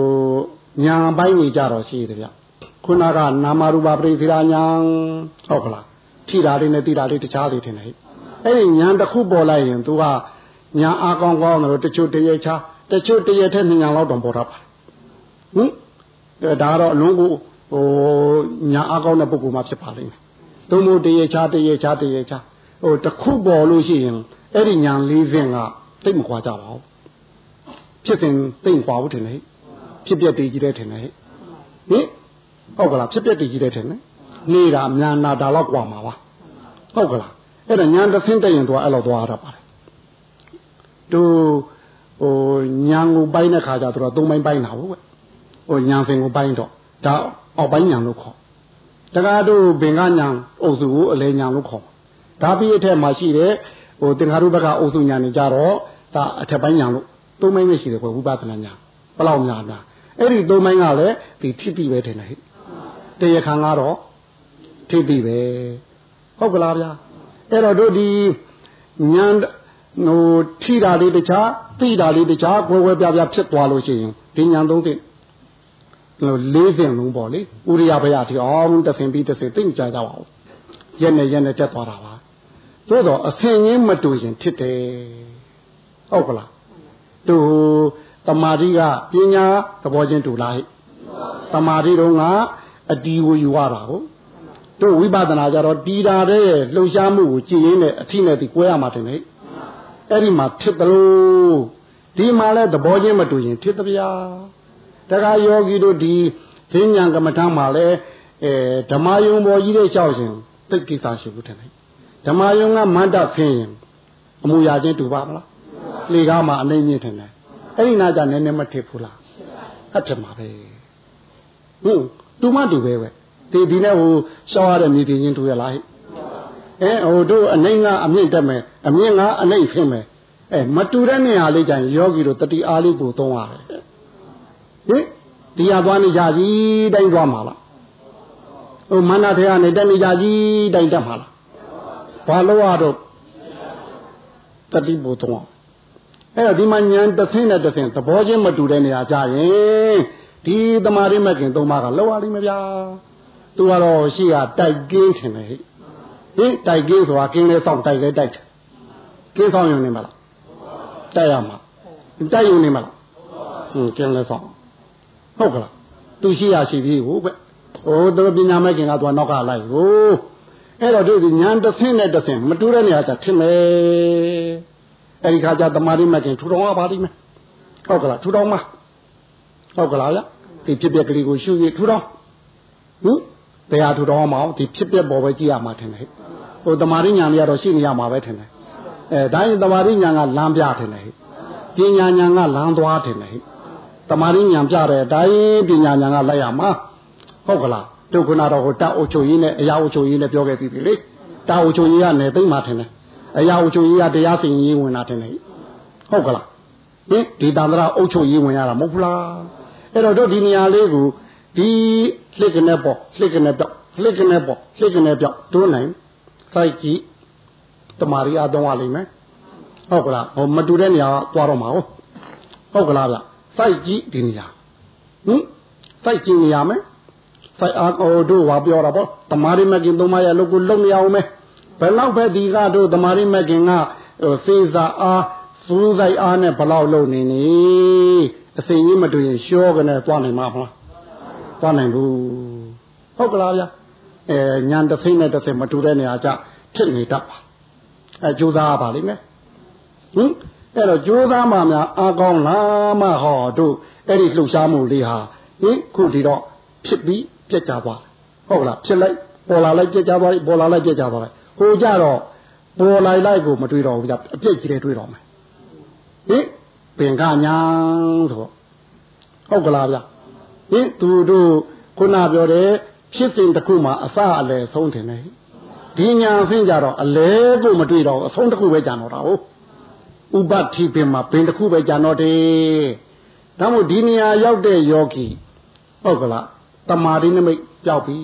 ညာပိုင်းကြီးကြတော့ရှိတယ်ဗျခုနကနာမရူပပရိသေရာညာဟုတ်ကလားထိတာလေးနဲ့တိတာလေးတခြားလေးထင်တယ်ဟဲ့အဲ့ဒီညာတစ်ခုပေါ်လိုက်ရင် तू ကညာအကောင်းကောင်းတယ်တချို့တရေချာတချို့တရေထက်ညာလောက်တော့ပေါ်တော့ပါဟင်ဒါတော့အလုံးကိုဟိုညာအကောင်းတဲ့ပုဂ္ဂိုလ်မှဖြစ်ပါလိမ့်မယ် သို့မဟုတ်တရေချားတရေချားတရေချားဟိုတစ်ခုပေါ်လို့ရှိရင်အဲ့ဒီညာ၄ဆင့်ကသိမခွာကြပါဘူးဖြစ်စဉ်သိမခွာဘူးထင်တယ်ဖြစ်ပြက်တည်ကြီးတယ်ထင်တယ်ဟင်ဟုတ်ကလားဖြစ်ပြက်တည်ကြီးတယ်ထင်တယ်နေတာမြန်နာဒါတော့ကွာမှာပါဟုတ်ကလားအဲ့ဒါညာတစ်ဆင့်တက်ရင်တော့အဲ့လိုသွားရတာပါတယ်သူဟိုညာကိုပိုင်းတဲ့ခါကျတော့သုံးပိုင်းပိုင်းတာပေါ့ဟိုညာစဉ်ကိုပိုင်းတော့ဒါအောက်ပိုင်းညာလို့ခေါ် တကားတို့ဘင်ကညာအုပ်စုကိုအလဲညာလို့ခေါ်ဒါပြီးအထက်မှာရှိတဲ့ဟိုတင်္ခါရုဘက်ကအုပ်စုညာနေကြတော့ဒါအထက်ပိုင်းညာလို့သုံးပိုင်းပဲရှိတယ်ကွယ်ဝိပဿနာညာဘယ်လောက်ညာညာအဲ့ဒီသုံးပိုင်းကလည်းဒီဖြစ်ပြီးပဲထင်တယ်ဟဲ့တရားခံကတော့ဖြစ်ပြီးပဲဟုတ်ကလားဗျာအဲ့တော့တို့ဒီညာဟိုထိတာလေးတခြားသိတာလေးတခြားကွဲကွဲပြားပြားဖြစ်သွားလို့ရှိရင်ဒီညာသုံးသိဟို လေးစင်လုံးပေါ့လေဥရိယဘယတိအောင်တစ်ဆင်ပြီးတစ်ဆင်သိမကြကြပါဘူးရက်နဲ့ရက်နဲ့တက်သွားတာပါသို့တော့အဆင်ရင်းမတူရင်ဖြစ်တယ်ဟုတ်ကလားသူတမာတိကပညာသဘောချင်းတူလားဟဲ့တမာတိတော့ကအတီကိုယူရတာဟုတ်တို့ဝိပဿနာကြတော့တီတာတဲ့လှုပ်ရှားမှုကိုကြည်ရင်းနဲ့အထိနဲ့ဒီကွဲရမှာတင်လေအဲ့ဒီမှာဖြစ်တယ်လို့ဒီမှာလဲသဘောချင်းမတူရင်ဖြစ်တဗျာ တခါယောဂီတို့ဒီဈဉ္ဉံကမ္မထမှာလဲအဲဓမ္မယုံပေါ်ကြီးတဲ့လျှောက်ရှင်သိကိစ္စရှိဘူးထင်တယ်ဓမ္မယုံကမန္တဖင်းရင်အမူအရာချင်းတူပါမလားလေကားမှာအနိုင်မြင့်ထင်တယ်အဲ့ဒီနာကြနည်းနည်းမထစ်ဘူးလားအထက်မှာပဲဟုတ်တူမတူပဲပဲဒီဒီနဲ့ဟိုရှောက်ရတဲ့မြေပြင်ချင်းတူရလားဟဲ့အဲဟိုတို့အနိုင်ကအမြင့်တက်မယ်အမြင့်ကအနိုင်ဖင်းမယ်အဲမတူတဲ့နေရာလေးကြရင်ယောဂီတို့တတိအားလေးကိုသုံးရတယ် ဟင်ဒီရသွားနေကြကြီးတိုင်းသွားမှာလားဟိုမန္တထေရနဲ့တက်နေကြကြီးတိုင်းတက်မှာလားဘာလို့ရတော့တတိဘုသုံးအဲ့တော့ဒီမှာဉာဏ်တစ်ဆင်းနဲ့တစ်ဆင်းသဘောချင်းမတူတဲ့နေရာကြရင်ဒီတမာရိမကင်သုံးပါးကလောက်ရလိမ့်မယ်ဗျာသူကတော့ရှိကတိုက်ကင်းထင်တယ်ဟိဟင်တိုက်ကင်းဆိုတာကင်းလဲဆောင်တိုက်လဲတိုက်ကင်းဆောင်ရုံနေမလားတိုက်ရမှာတိုက်ရုံနေမလားဟင်ကင်းလဲဆောင် ဟုတ်ကလားသူရှိရရှိပြီးဟုတ်ပဲဟိုတို့ပညာမဲ့ခင်ကသူကနောက်ကလိုက်ဟိုအဲ့တော့တို့ဒီညာတစ်ဆင်းနဲ့တစ်ဆင်းမတူတဲ့နေရာကျထင်မယ်အဲ့ဒီခါကျတမာရိမဲ့ခင်ထူထောင်ရပါလိမ့်မယ်ဟုတ်ကလားထူထောင်မှာဟုတ်ကလားဗျဒီဖြစ်ပျက်ကလေးကိုရှုရထူထောင်ဟင်ဘယ်ဟာထူထောင်အောင်မအောင်ဒီဖြစ်ပျက်ပေါ်ပဲကြည့်ရမှာထင်တယ်ဟိုတမာရိညာလေးကတော့ရှိနေရမှာပဲထင်တယ်အဲဒါရင်တမာရိညာကလမ်းပြထင်တယ်ပညာညာကလမ်းသွားထင်တယ် တမာရိညာပြတယ်ဒါရင်ပညာညာကလိုက်ရမှာဟုတ်ကလားတို့ခုနတော့ဟိုတာအုပ်ချုပ်ရေးနဲ့အရာအုပ်ချုပ်ရေးနဲ့ပြောခဲ့ပြီးပြီလေတာအုပ်ချုပ်ရေးကနေသိမ့်မှထင်တယ်အရာအုပ်ချုပ်ရေးကတရားစီရင်ရေးဝင်တာထင်တယ်ဟုတ်ကလားဟင်ဒီတန္တရာအုပ်ချုပ်ရေးဝင်ရတာမဟုတ်ဘူးလားအဲ့တော့တို့ဒီနေရာလေးကိုဒီလှစ်ကနေပေါ့လှစ်ကနေပြောက်လှစ်ကနေပေါ့လှစ်ကနေပြောက်တွန်းနိုင်စိုက်ကြည့်တမာရီအသုံးရလိမ့်မယ်ဟုတ်ကလားဟိုမတူတဲ့နေရာသွားတော့မှာဟုတ်ဟုတ်ကလားဗျ စိုက်ကြည့်ဒီနေရာဟင်စိုက်ကြည့်နေရမယ်စိုက်အားဟိုတို့ဟာပြောတာပေါ့တမာရီမကင်သုံးမရလို့ကိုလုံနေအောင်မယ်ဘယ်လောက်ပဲဒီကတို့တမာရီမကင်ကဟိုစေစာအားစူးစိုက်အားနဲ့ဘလောက်လုံနေနေအစိမ်ကြီးမတွေ့ရင်ရှောကနေသွားနိုင်မှာမလားသွားနိုင်ဘူးဟုတ်ကလားဗျအဲညာတစ်ဖိနဲ့တစ်ဖိမတူတဲ့နေရာကြဖြစ်နေတတ်ပါအဲကြိုးစားပါလိမ့်မယ်ဟင် အဲ့တော့ကြိုးစားမှများအားကောင်းလားမဟောတို့အဲ့ဒီလှုပ်ရှားမှုလေးဟာဟင်ခုဒီတော့ဖြစ်ပြီးပြက်ကြသွားဟုတ်လားဖြစ်လိုက်ပေါ်လာလိုက်ပြက်ကြသွားပေါ်လာလိုက်ပြက်ကြသွားလိုက်ဟိုကြတော့ပေါ်လိုက်လိုက်ကိုမတွေးတော့ဘူးကြအပြက်ကြီးတွေတွေးတော့မယ်ဟင်ပင်ကညာဆိုဟုတ်ကလားဗျဟင်သူတို့ခုနပြောတယ်ဖြစ်စဉ်တစ်ခုမှာအစအလယ်ဆုံးတယ်နဲ့ဒီညာဆင်းကြတော့အလဲကိုမတွေ့တော့အဆုံးတစ်ခုပဲကြံတော့တာဟုတ် ဥပတိပင်မှာပင်တစ်ခုပဲကြံတော့တယ်ဒါမို့ဒီနေရာရောက်တဲ့ယောဂီဟုတ်ကလားတမာရီနမိတ်ကြောက်ပြီ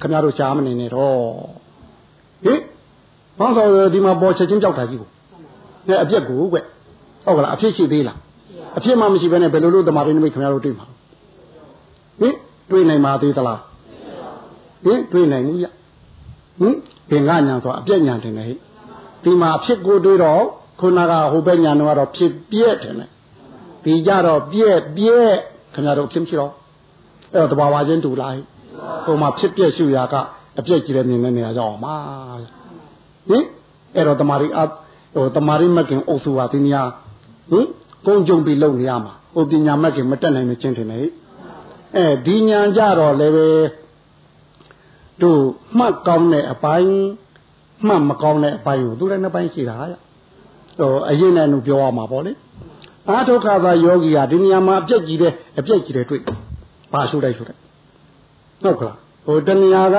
ခင်ဗျားတို့ရှားမနေနဲ့တော့ဟင်ဘာလို့ဒီမှာပေါ်ချက်ချင်းကြောက်တာကြီးကိုနဲ့အပြက်ကိုကွဟုတ်ကလားအဖြစ်ရှိသေးလားအဖြစ်မှမရှိဘဲနဲ့ဘယ်လိုလုပ်တမာရီနမိတ်ခင်ဗျားတို့တွေ့မှာဟင်တွေ့နိုင်ပါသေးသလားဟင်တွေ့နိုင်ဘူးရဟင်ဘင်္ဂညာဆိုအပြက်ညာတင်တယ်ဟိဒီမှာဖြစ်ကိုတွေးတော့ ခုနကဟိုဘက်ညာတော့ဖြစ်ပြက်တယ်နဲ့ဒီကြတော့ပြက်ပြက်ခင်ဗျားတို့ဖြစ်မရှိတော့အဲ့တော့တဘာဝချင်းတူလားဟိုမှာဖြစ်ပြက်ရှုရာကအပြက်ကြီးတဲ့မြင်တဲ့နေရာရောက်အောင်ပါဟင်အဲ့တော့တမာရီအဟိုတမာရီမကင်အုပ်စုဟာဒီနေရာဟင်ကုန်းကြုံပြီးလုံနေရမှာဟိုပညာမကင်မတက်နိုင်မချင်းတင်တယ်အဲဒီညာကြတော့လည်းပဲတို့မှတ်ကောင်းတဲ့အပိုင်းမှတ်မကောင်းတဲ့အပိုင်းကိုသူလည်းနှစ်ပိုင်းရှိတာရဟို အရင်နဲ့သူပြောရမှာပေါ့လေအာထုခါသာယောဂီဟာဒီနေရာမှာအပြက်ကြီးတဲ့အပြက်ကြီးတဲ့တွေ့ဘာရှုလိုက်ရှုလိုက်ဟုတ်ကလားဟိုတဏှာက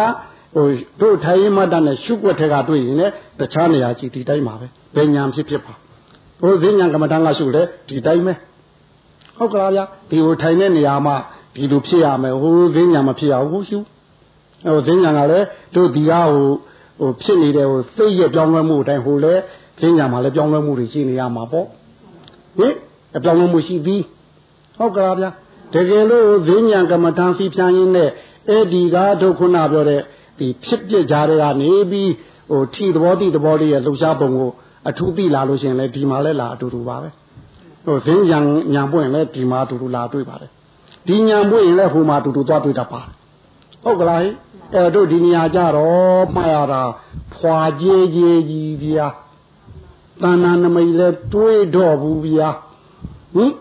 ဟိုတို့ထိုင်ရင်မတတ်နဲ့ရှုွက်ထက်ကတွေ့ရင်လည်းတခြားနေရာကြည့်ဒီတိုင်းပါပဲဘယ်ညာဖြစ်ဖြစ်ပါဟိုဈဉ္ညာကမ္မဋ္ဌာန်းကရှုလဲဒီတိုင်းပဲဟုတ်ကလားဗျာဒီဟိုထိုင်တဲ့နေရာမှာဒီလိုဖြစ်ရမယ်ဟိုဈဉ္ညာမဖြစ်ရဘူးရှုဟိုဈဉ္ညာကလည်းတို့ဒီကဟိုဟိုဖြစ်နေတဲ့ဟိုစိတ်ရပြောင်းလဲမှုအတိုင်းဟိုလဲဈ ဉ္ညာမှာလည်းပြောင်းလဲမှုတွေရှိနေရမှာပေါ့ဟင်အပြောင်းလဲမှုရှိပြီးဟုတ်ကလားဗျာတကယ်လို့ဈဉ္ညာကမ္မဋ္ဌာန်းစီဖြန်းရင်းနဲ့အဲ့ဒီကတို့ခုနပြောတဲ့ဒီဖြစ်ပြကြတဲ့ကနေပြီးဟိုထီသဘောတိသဘောလေးရဲ့လှုပ်ရှားပုံကိုအထူးသိလာလို့ရှိရင်လည်းဒီမှာလည်းလာအတူတူပါပဲဟိုဈဉ္ညာညာပွင့်လည်းဒီမှာအတူတူလာတွေ့ပါတယ်ဒီညာပွင့်ရင်လည်းဟိုမှာအတူတူသွားတွေ့တတ်ပါဟုတ်ကလားအဲ့တို့ဒီနေရာကြတော့မှားရတာဖွာကြေးကြေးကြီးဗျာ တဏ္ဍနမိတ်လည်းတွေးတော့ဘူးဗျာဟင်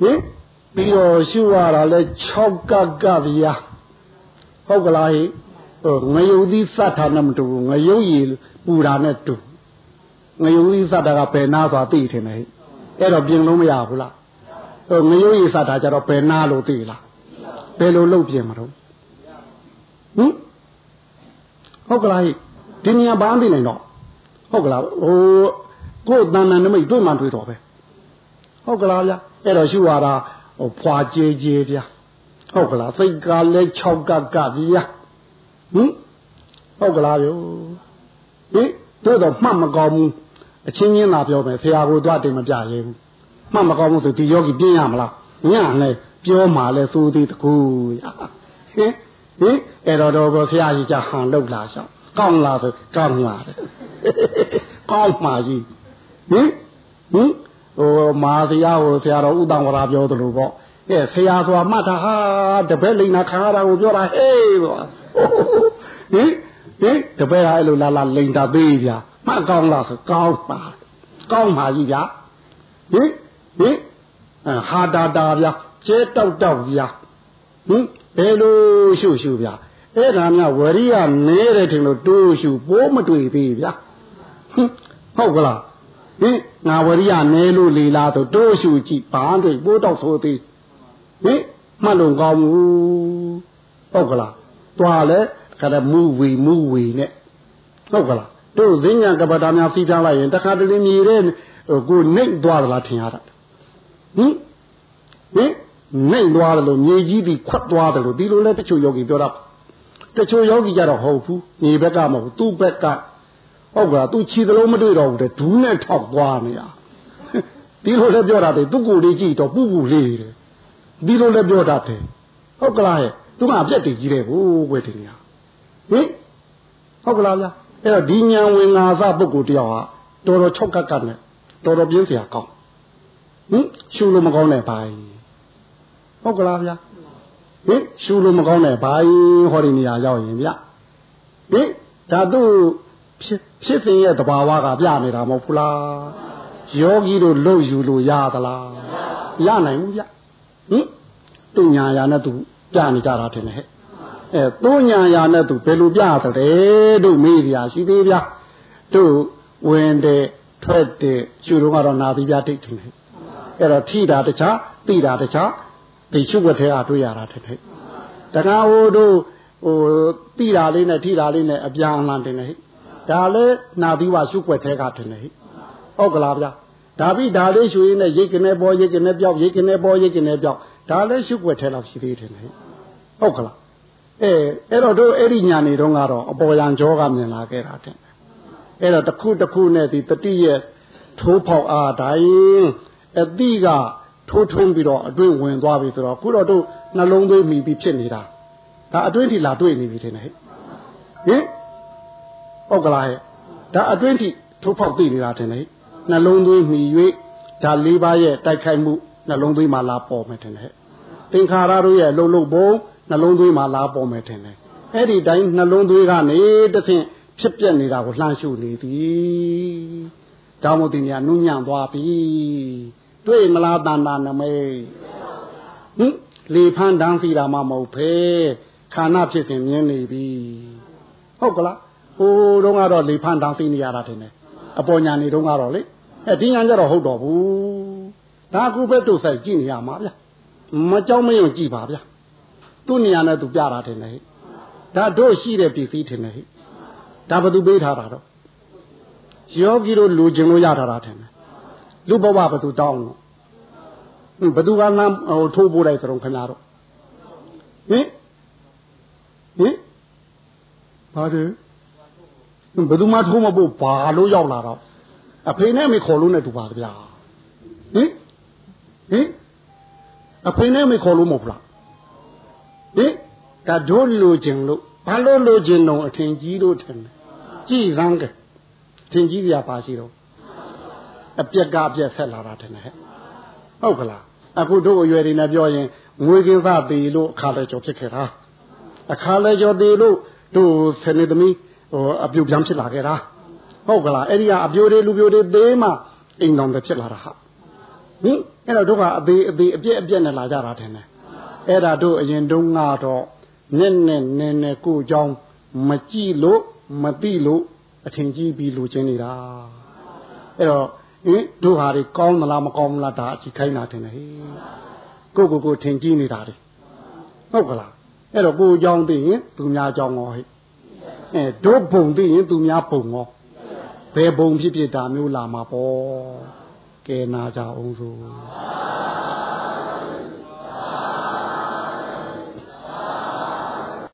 ဟင်ပြီးတော့ရှုရတာလဲ6ကကဗျာဟုတ်ကလားဟိုငယုတ်သီးစတ်တာနဲ့မတူဘူးငယုတ်ရည်ပူတာနဲ့တူငယုတ်သီးစတ်တာကဘယ်နာသွားသိထင်တယ်အဲ့တော့ပြင်လို့မရဘူးလားဟိုငယုတ်ရည်စတ်တာကြတော့ဘယ်နာလို့သိလားဘယ်လိုလုပ်ပြင်မလို့ဟင်ဟုတ်ကလားဒီနေရာဘာမှမနိုင်တော့ ဟုတ်ကလားဟိုကိုယ်တဏ္ဍနမိတ်တွေ့မှတွေ့တော့ပဲဟုတ်ကလားဗျအဲ့တော့ရှုရတာဟိုဖွာကြေးကြေးဗျဟုတ်ကလားစိတ်ကလည်း6ကကဗျာဟင်ဟုတ်ကလားဗျဟင်တို့တော့မှတ်မကောင်းဘူးအချင်းချင်းသာပြောမယ်ဆရာကိုသွားတင်မပြရဲဘူးမှတ်မကောင်းဘူးဆိုဒီယောဂီပြင်းရမလားညလည်းပြောမှလည်းသိုးသေးတကူဟင်ဟင်အဲ့တော့တော့ဆရာကြီးကဟန်လောက်လာရှောင်း ကောင်းလားဆိုကောင်းလာတယ်ကောင်းမှကြီးဟင်ဟင်ဟိုမာဆရာဟိုဆရာတော်ဥတ္တဝရပြောသလိုပေါ့အဲဆရာဆိုတာမှတ်တာဟာတပည့်လိန်နာခံရတာကိုပြောတာဟေးပေါ့ဟင်ဟင်တပည့်ဟာအဲ့လိုလာလာလိန်တာသေးဗျာမှတ်ကောင်းလားဆိုကောင်းပါကောင်းပါကြီးဗျာဟင်ဟင်ဟာတာတာဗျာကျဲတောက်တောက်ဗျာဟင်ဘယ်လိုရှုရှုဗျာ အဲ့ဒါများဝရိယနဲတယ်ထင်လို့တိုးရှုပိုးမတွေ့သေးဗျာဟုတ်ကလားဟင်ငါဝရိယနဲလို့လေလားဆိုတိုးရှုကြည့်ဘာတွေ့ပိုးတော့ဆိုသေးဟင်မှတ်လို့ကောင်းဘူးဟုတ်ကလားတွားလဲခါတဲ့မူဝီမူဝီနဲ့ဟုတ်ကလားတို့ဈဉ္ညာကပ္ပတာများစီးပြလိုက်ရင်တခါတလေမြေတဲ့ကိုနှိမ့်သွားသလားထင်ရတာဟင်ဟင်နှိမ့်သွားတယ်လို့မြေကြီးပြီးခွတ်သွားတယ်လို့ဒီလိုလဲတချို့ယောဂီပြောတာ တချို့ယောဂီကြတော့ဟုတ်ဘူးမြေဘက်ကမဟုတ်သူ့ဘက်ကဟုတ်ကလားသူခြေသလုံးမတွေ့တော့ဘူးတဲ့ဒူးနဲ့ထောက်သွားနေတာဒီလိုလဲပြောတာတဲ့သူ့ကိုယ်လေးကြည့်တော့ပူပူလေးတယ်ဒီလိုလည်းပြောတတ်တယ်ဟုတ်ကလားရဲ့သူကအပြက်တည်ကြီးတယ်ဟိုးကွယ်တင်ညာဟင်ဟုတ်ကလားဗျာအဲ့တော့ဒီညာဝင်ငါစပုဂ္ဂိုလ်တယောက်ဟာတော်တော်၆ကက်ကနဲ့တော်တော်ပြင်းစရာကောင်းဟင်ရှူလို့မကောင်းတဲ့ဘိုင်းဟုတ်ကလားဗျာ ဟင်ရှူလို့မကောင်းတဲ့ဘိုင်းဟောဒီနေရာရောက်ရင်ဗျဟင်ဒါသူဖြစ်ဖြစ်စဉ်ရဲ့တဘာဝကပြနေတာမဟုတ်ဘူးလားယောဂီတို့လှုပ်ယူလို့ရသလားရနိုင်ဘူးဗျဟင်သူညာယာနဲ့သူပြနေကြတာထင်တယ်ဟဲ့အဲသူညာယာနဲ့သူဘယ်လိုပြသလဲတို့မေးပြရှိသေးဗျာတို့ဝင်တယ်ထွက်တယ်ရှုတော့ကတော့နာပြီးပြတိတ်တယ်အဲ့တော့ထိတာတခြားသိတာတခြား ဒီရှုွက်ထဲကတွေ့ရတာထင်တယ်တခါဟိုတို့ဟိုတိတာလေးနဲ့ထိတာလေးနဲ့အပြန်အလှန်တင်တယ်ဟိဒါလည်းနာပြီးွားရှုွက်သေးကတင်တယ်ဟိဟုတ်ကလားဗျာဒါပြီးဒါလေးရှုရင်းနဲ့ရိတ်ကနေပေါ်ရိတ်ကနေပြောက်ရိတ်ကနေပေါ်ရိတ်ကနေပြောက်ဒါလည်းရှုွက်သေးတော့ရှိသေးတယ်ဟိဟုတ်ကလားအဲအဲ့တော့တို့အဲ့ဒီညာနေတော့ကတော့အပေါ်ရန်ကြောကမြင်လာခဲ့တာတဲ့အဲ့တော့တစ်ခုတစ်ခုနဲ့ဒီတတိရဲ့ထိုးပေါက်အားတိုင်းအတိက ထိုးထွင်းပြီးတော့အတွင်းဝင်သွားပြီဆိုတော့ခုတော့တို့နှလုံးသွေးမိပြီးဖြစ်နေတာဒါအတွင်းထိလာတွေ့နေပြီထင်တယ်ဟဲ့ဟင်ဟုတ်ကလားဟဲ့ဒါအတွင်းထိထိုးပေါက်သိနေတာထင်တယ်နှလုံးသွေးမိ၍ဒါလေးပါးရဲ့တိုက်ခိုက်မှုနှလုံးသွေးမှာလာပေါ်မယ်ထင်တယ်ဟဲ့သင်္ခါရတို့ရဲ့လှုပ်လှုပ်ပုံနှလုံးသွေးမှာလာပေါ်မယ်ထင်တယ်အဲ့ဒီတိုင်းနှလုံးသွေးကနေတဆင့်ဖြစ်ပြနေတာကိုလှမ်းရှုနေသည်တောင်းမတင်ညာနုညံ့သွားပြီ တွေ့မလားတန်တာနမိတ်ဟင်လေဖန်းတန်းစီတာမှမဟုတ်ဖဲခန္ဓာဖြစ်စဉ်မြင်နေပြီဟုတ်ကလားဟိုတုန်းကတော့လေဖန်းတန်းစီနေရတာတင်တယ်အပေါ်ညာနေတုန်းကတော့လေအဲဒီညာကျတော့ဟုတ်တော့ဘူးဒါကူပဲတို့ဆိုင်ကြည့်နေရမှာဗျမကြောက်မရွံ့ကြည့်ပါဗျသူ့နေရာနဲ့သူပြတာတင်တယ်ဟဲ့ဒါတို့ရှိတဲ့ပစ္စည်းတင်တယ်ဟဲ့ဒါဘသူပေးထားတာတော့ယောဂီတို့လူကျင်လို့ရထားတာထင်တယ် လူဘဝဘသူတောင်းလို့ဘသူကလမ်းဟိုထိုးပို့လိုက်ဆိုတော့ခင်ဗျားတို့ဟင်ဟင်ဘာလဲဘသူမှထိုးမပို့ဘာလို့ရောက်လာတော့အဖေနဲ့မေခေါ်လို့နဲ့တူပါဗျာဟင်ဟင်အဖေနဲ့မေခေါ်လို့မဟုတ်လားဟင်ဒါတို့လူကျင်လို့ဘာလို့လူကျင်တော့အထင်ကြီးလို့ထင်တယ်ကြည်ရမ်းကထင်ကြီးပြပါရှိတော့ အပြက်ကအပြက်ဆက်လာတာထင်တယ်ဟဲ့ဟုတ်ကလားအခုတို့အရွယ်တွေနဲ့ပြောရင်ငွေကင်းသားသေးလို့အခါလဲကြော်ဖြစ်ခဲ့တာအခါလဲကြော်သေးလို့တို့ဆယ်နှစ်သမီးဟိုအပြုတ်ပြန်ဖြစ်လာခဲ့တာဟုတ်ကလားအဲ့ဒီကအပြိုတွေလူပြိုတွေသေးမှအိမ်တော်တွေဖြစ်လာတာဟာဟင်အဲ့တော့တို့ကအသေးအသေးအပြက်အပြက်နဲ့လာကြတာထင်တယ်အဲ့ဒါတို့အရင်တုန်းကတော့နက်နက်နဲနဲကိုเจ้าမကြည့်လို့မသိလို့အထင်ကြီးပြီးလူချင်းနေတာအဲ့တော့ ဟင်တို့ဟာတွေကောင်းမလားမကောင်းမလားဒါအချိန်ခိုင်းတာတင်တယ်ဟေးကိုကိုကိုထင်ကြည့်နေတာတွေဟုတ်ကလားအဲ့တော့ကိုအကြောင်းသိရင်သူများအကြောင်းရောဟဲ့အဲတို့ဘုံသိရင်သူများဘုံရောဘယ်ဘုံဖြစ်ဖြစ်ဒါမျိုးလာမှာပေါ့ကဲနာကြအောင်ဆို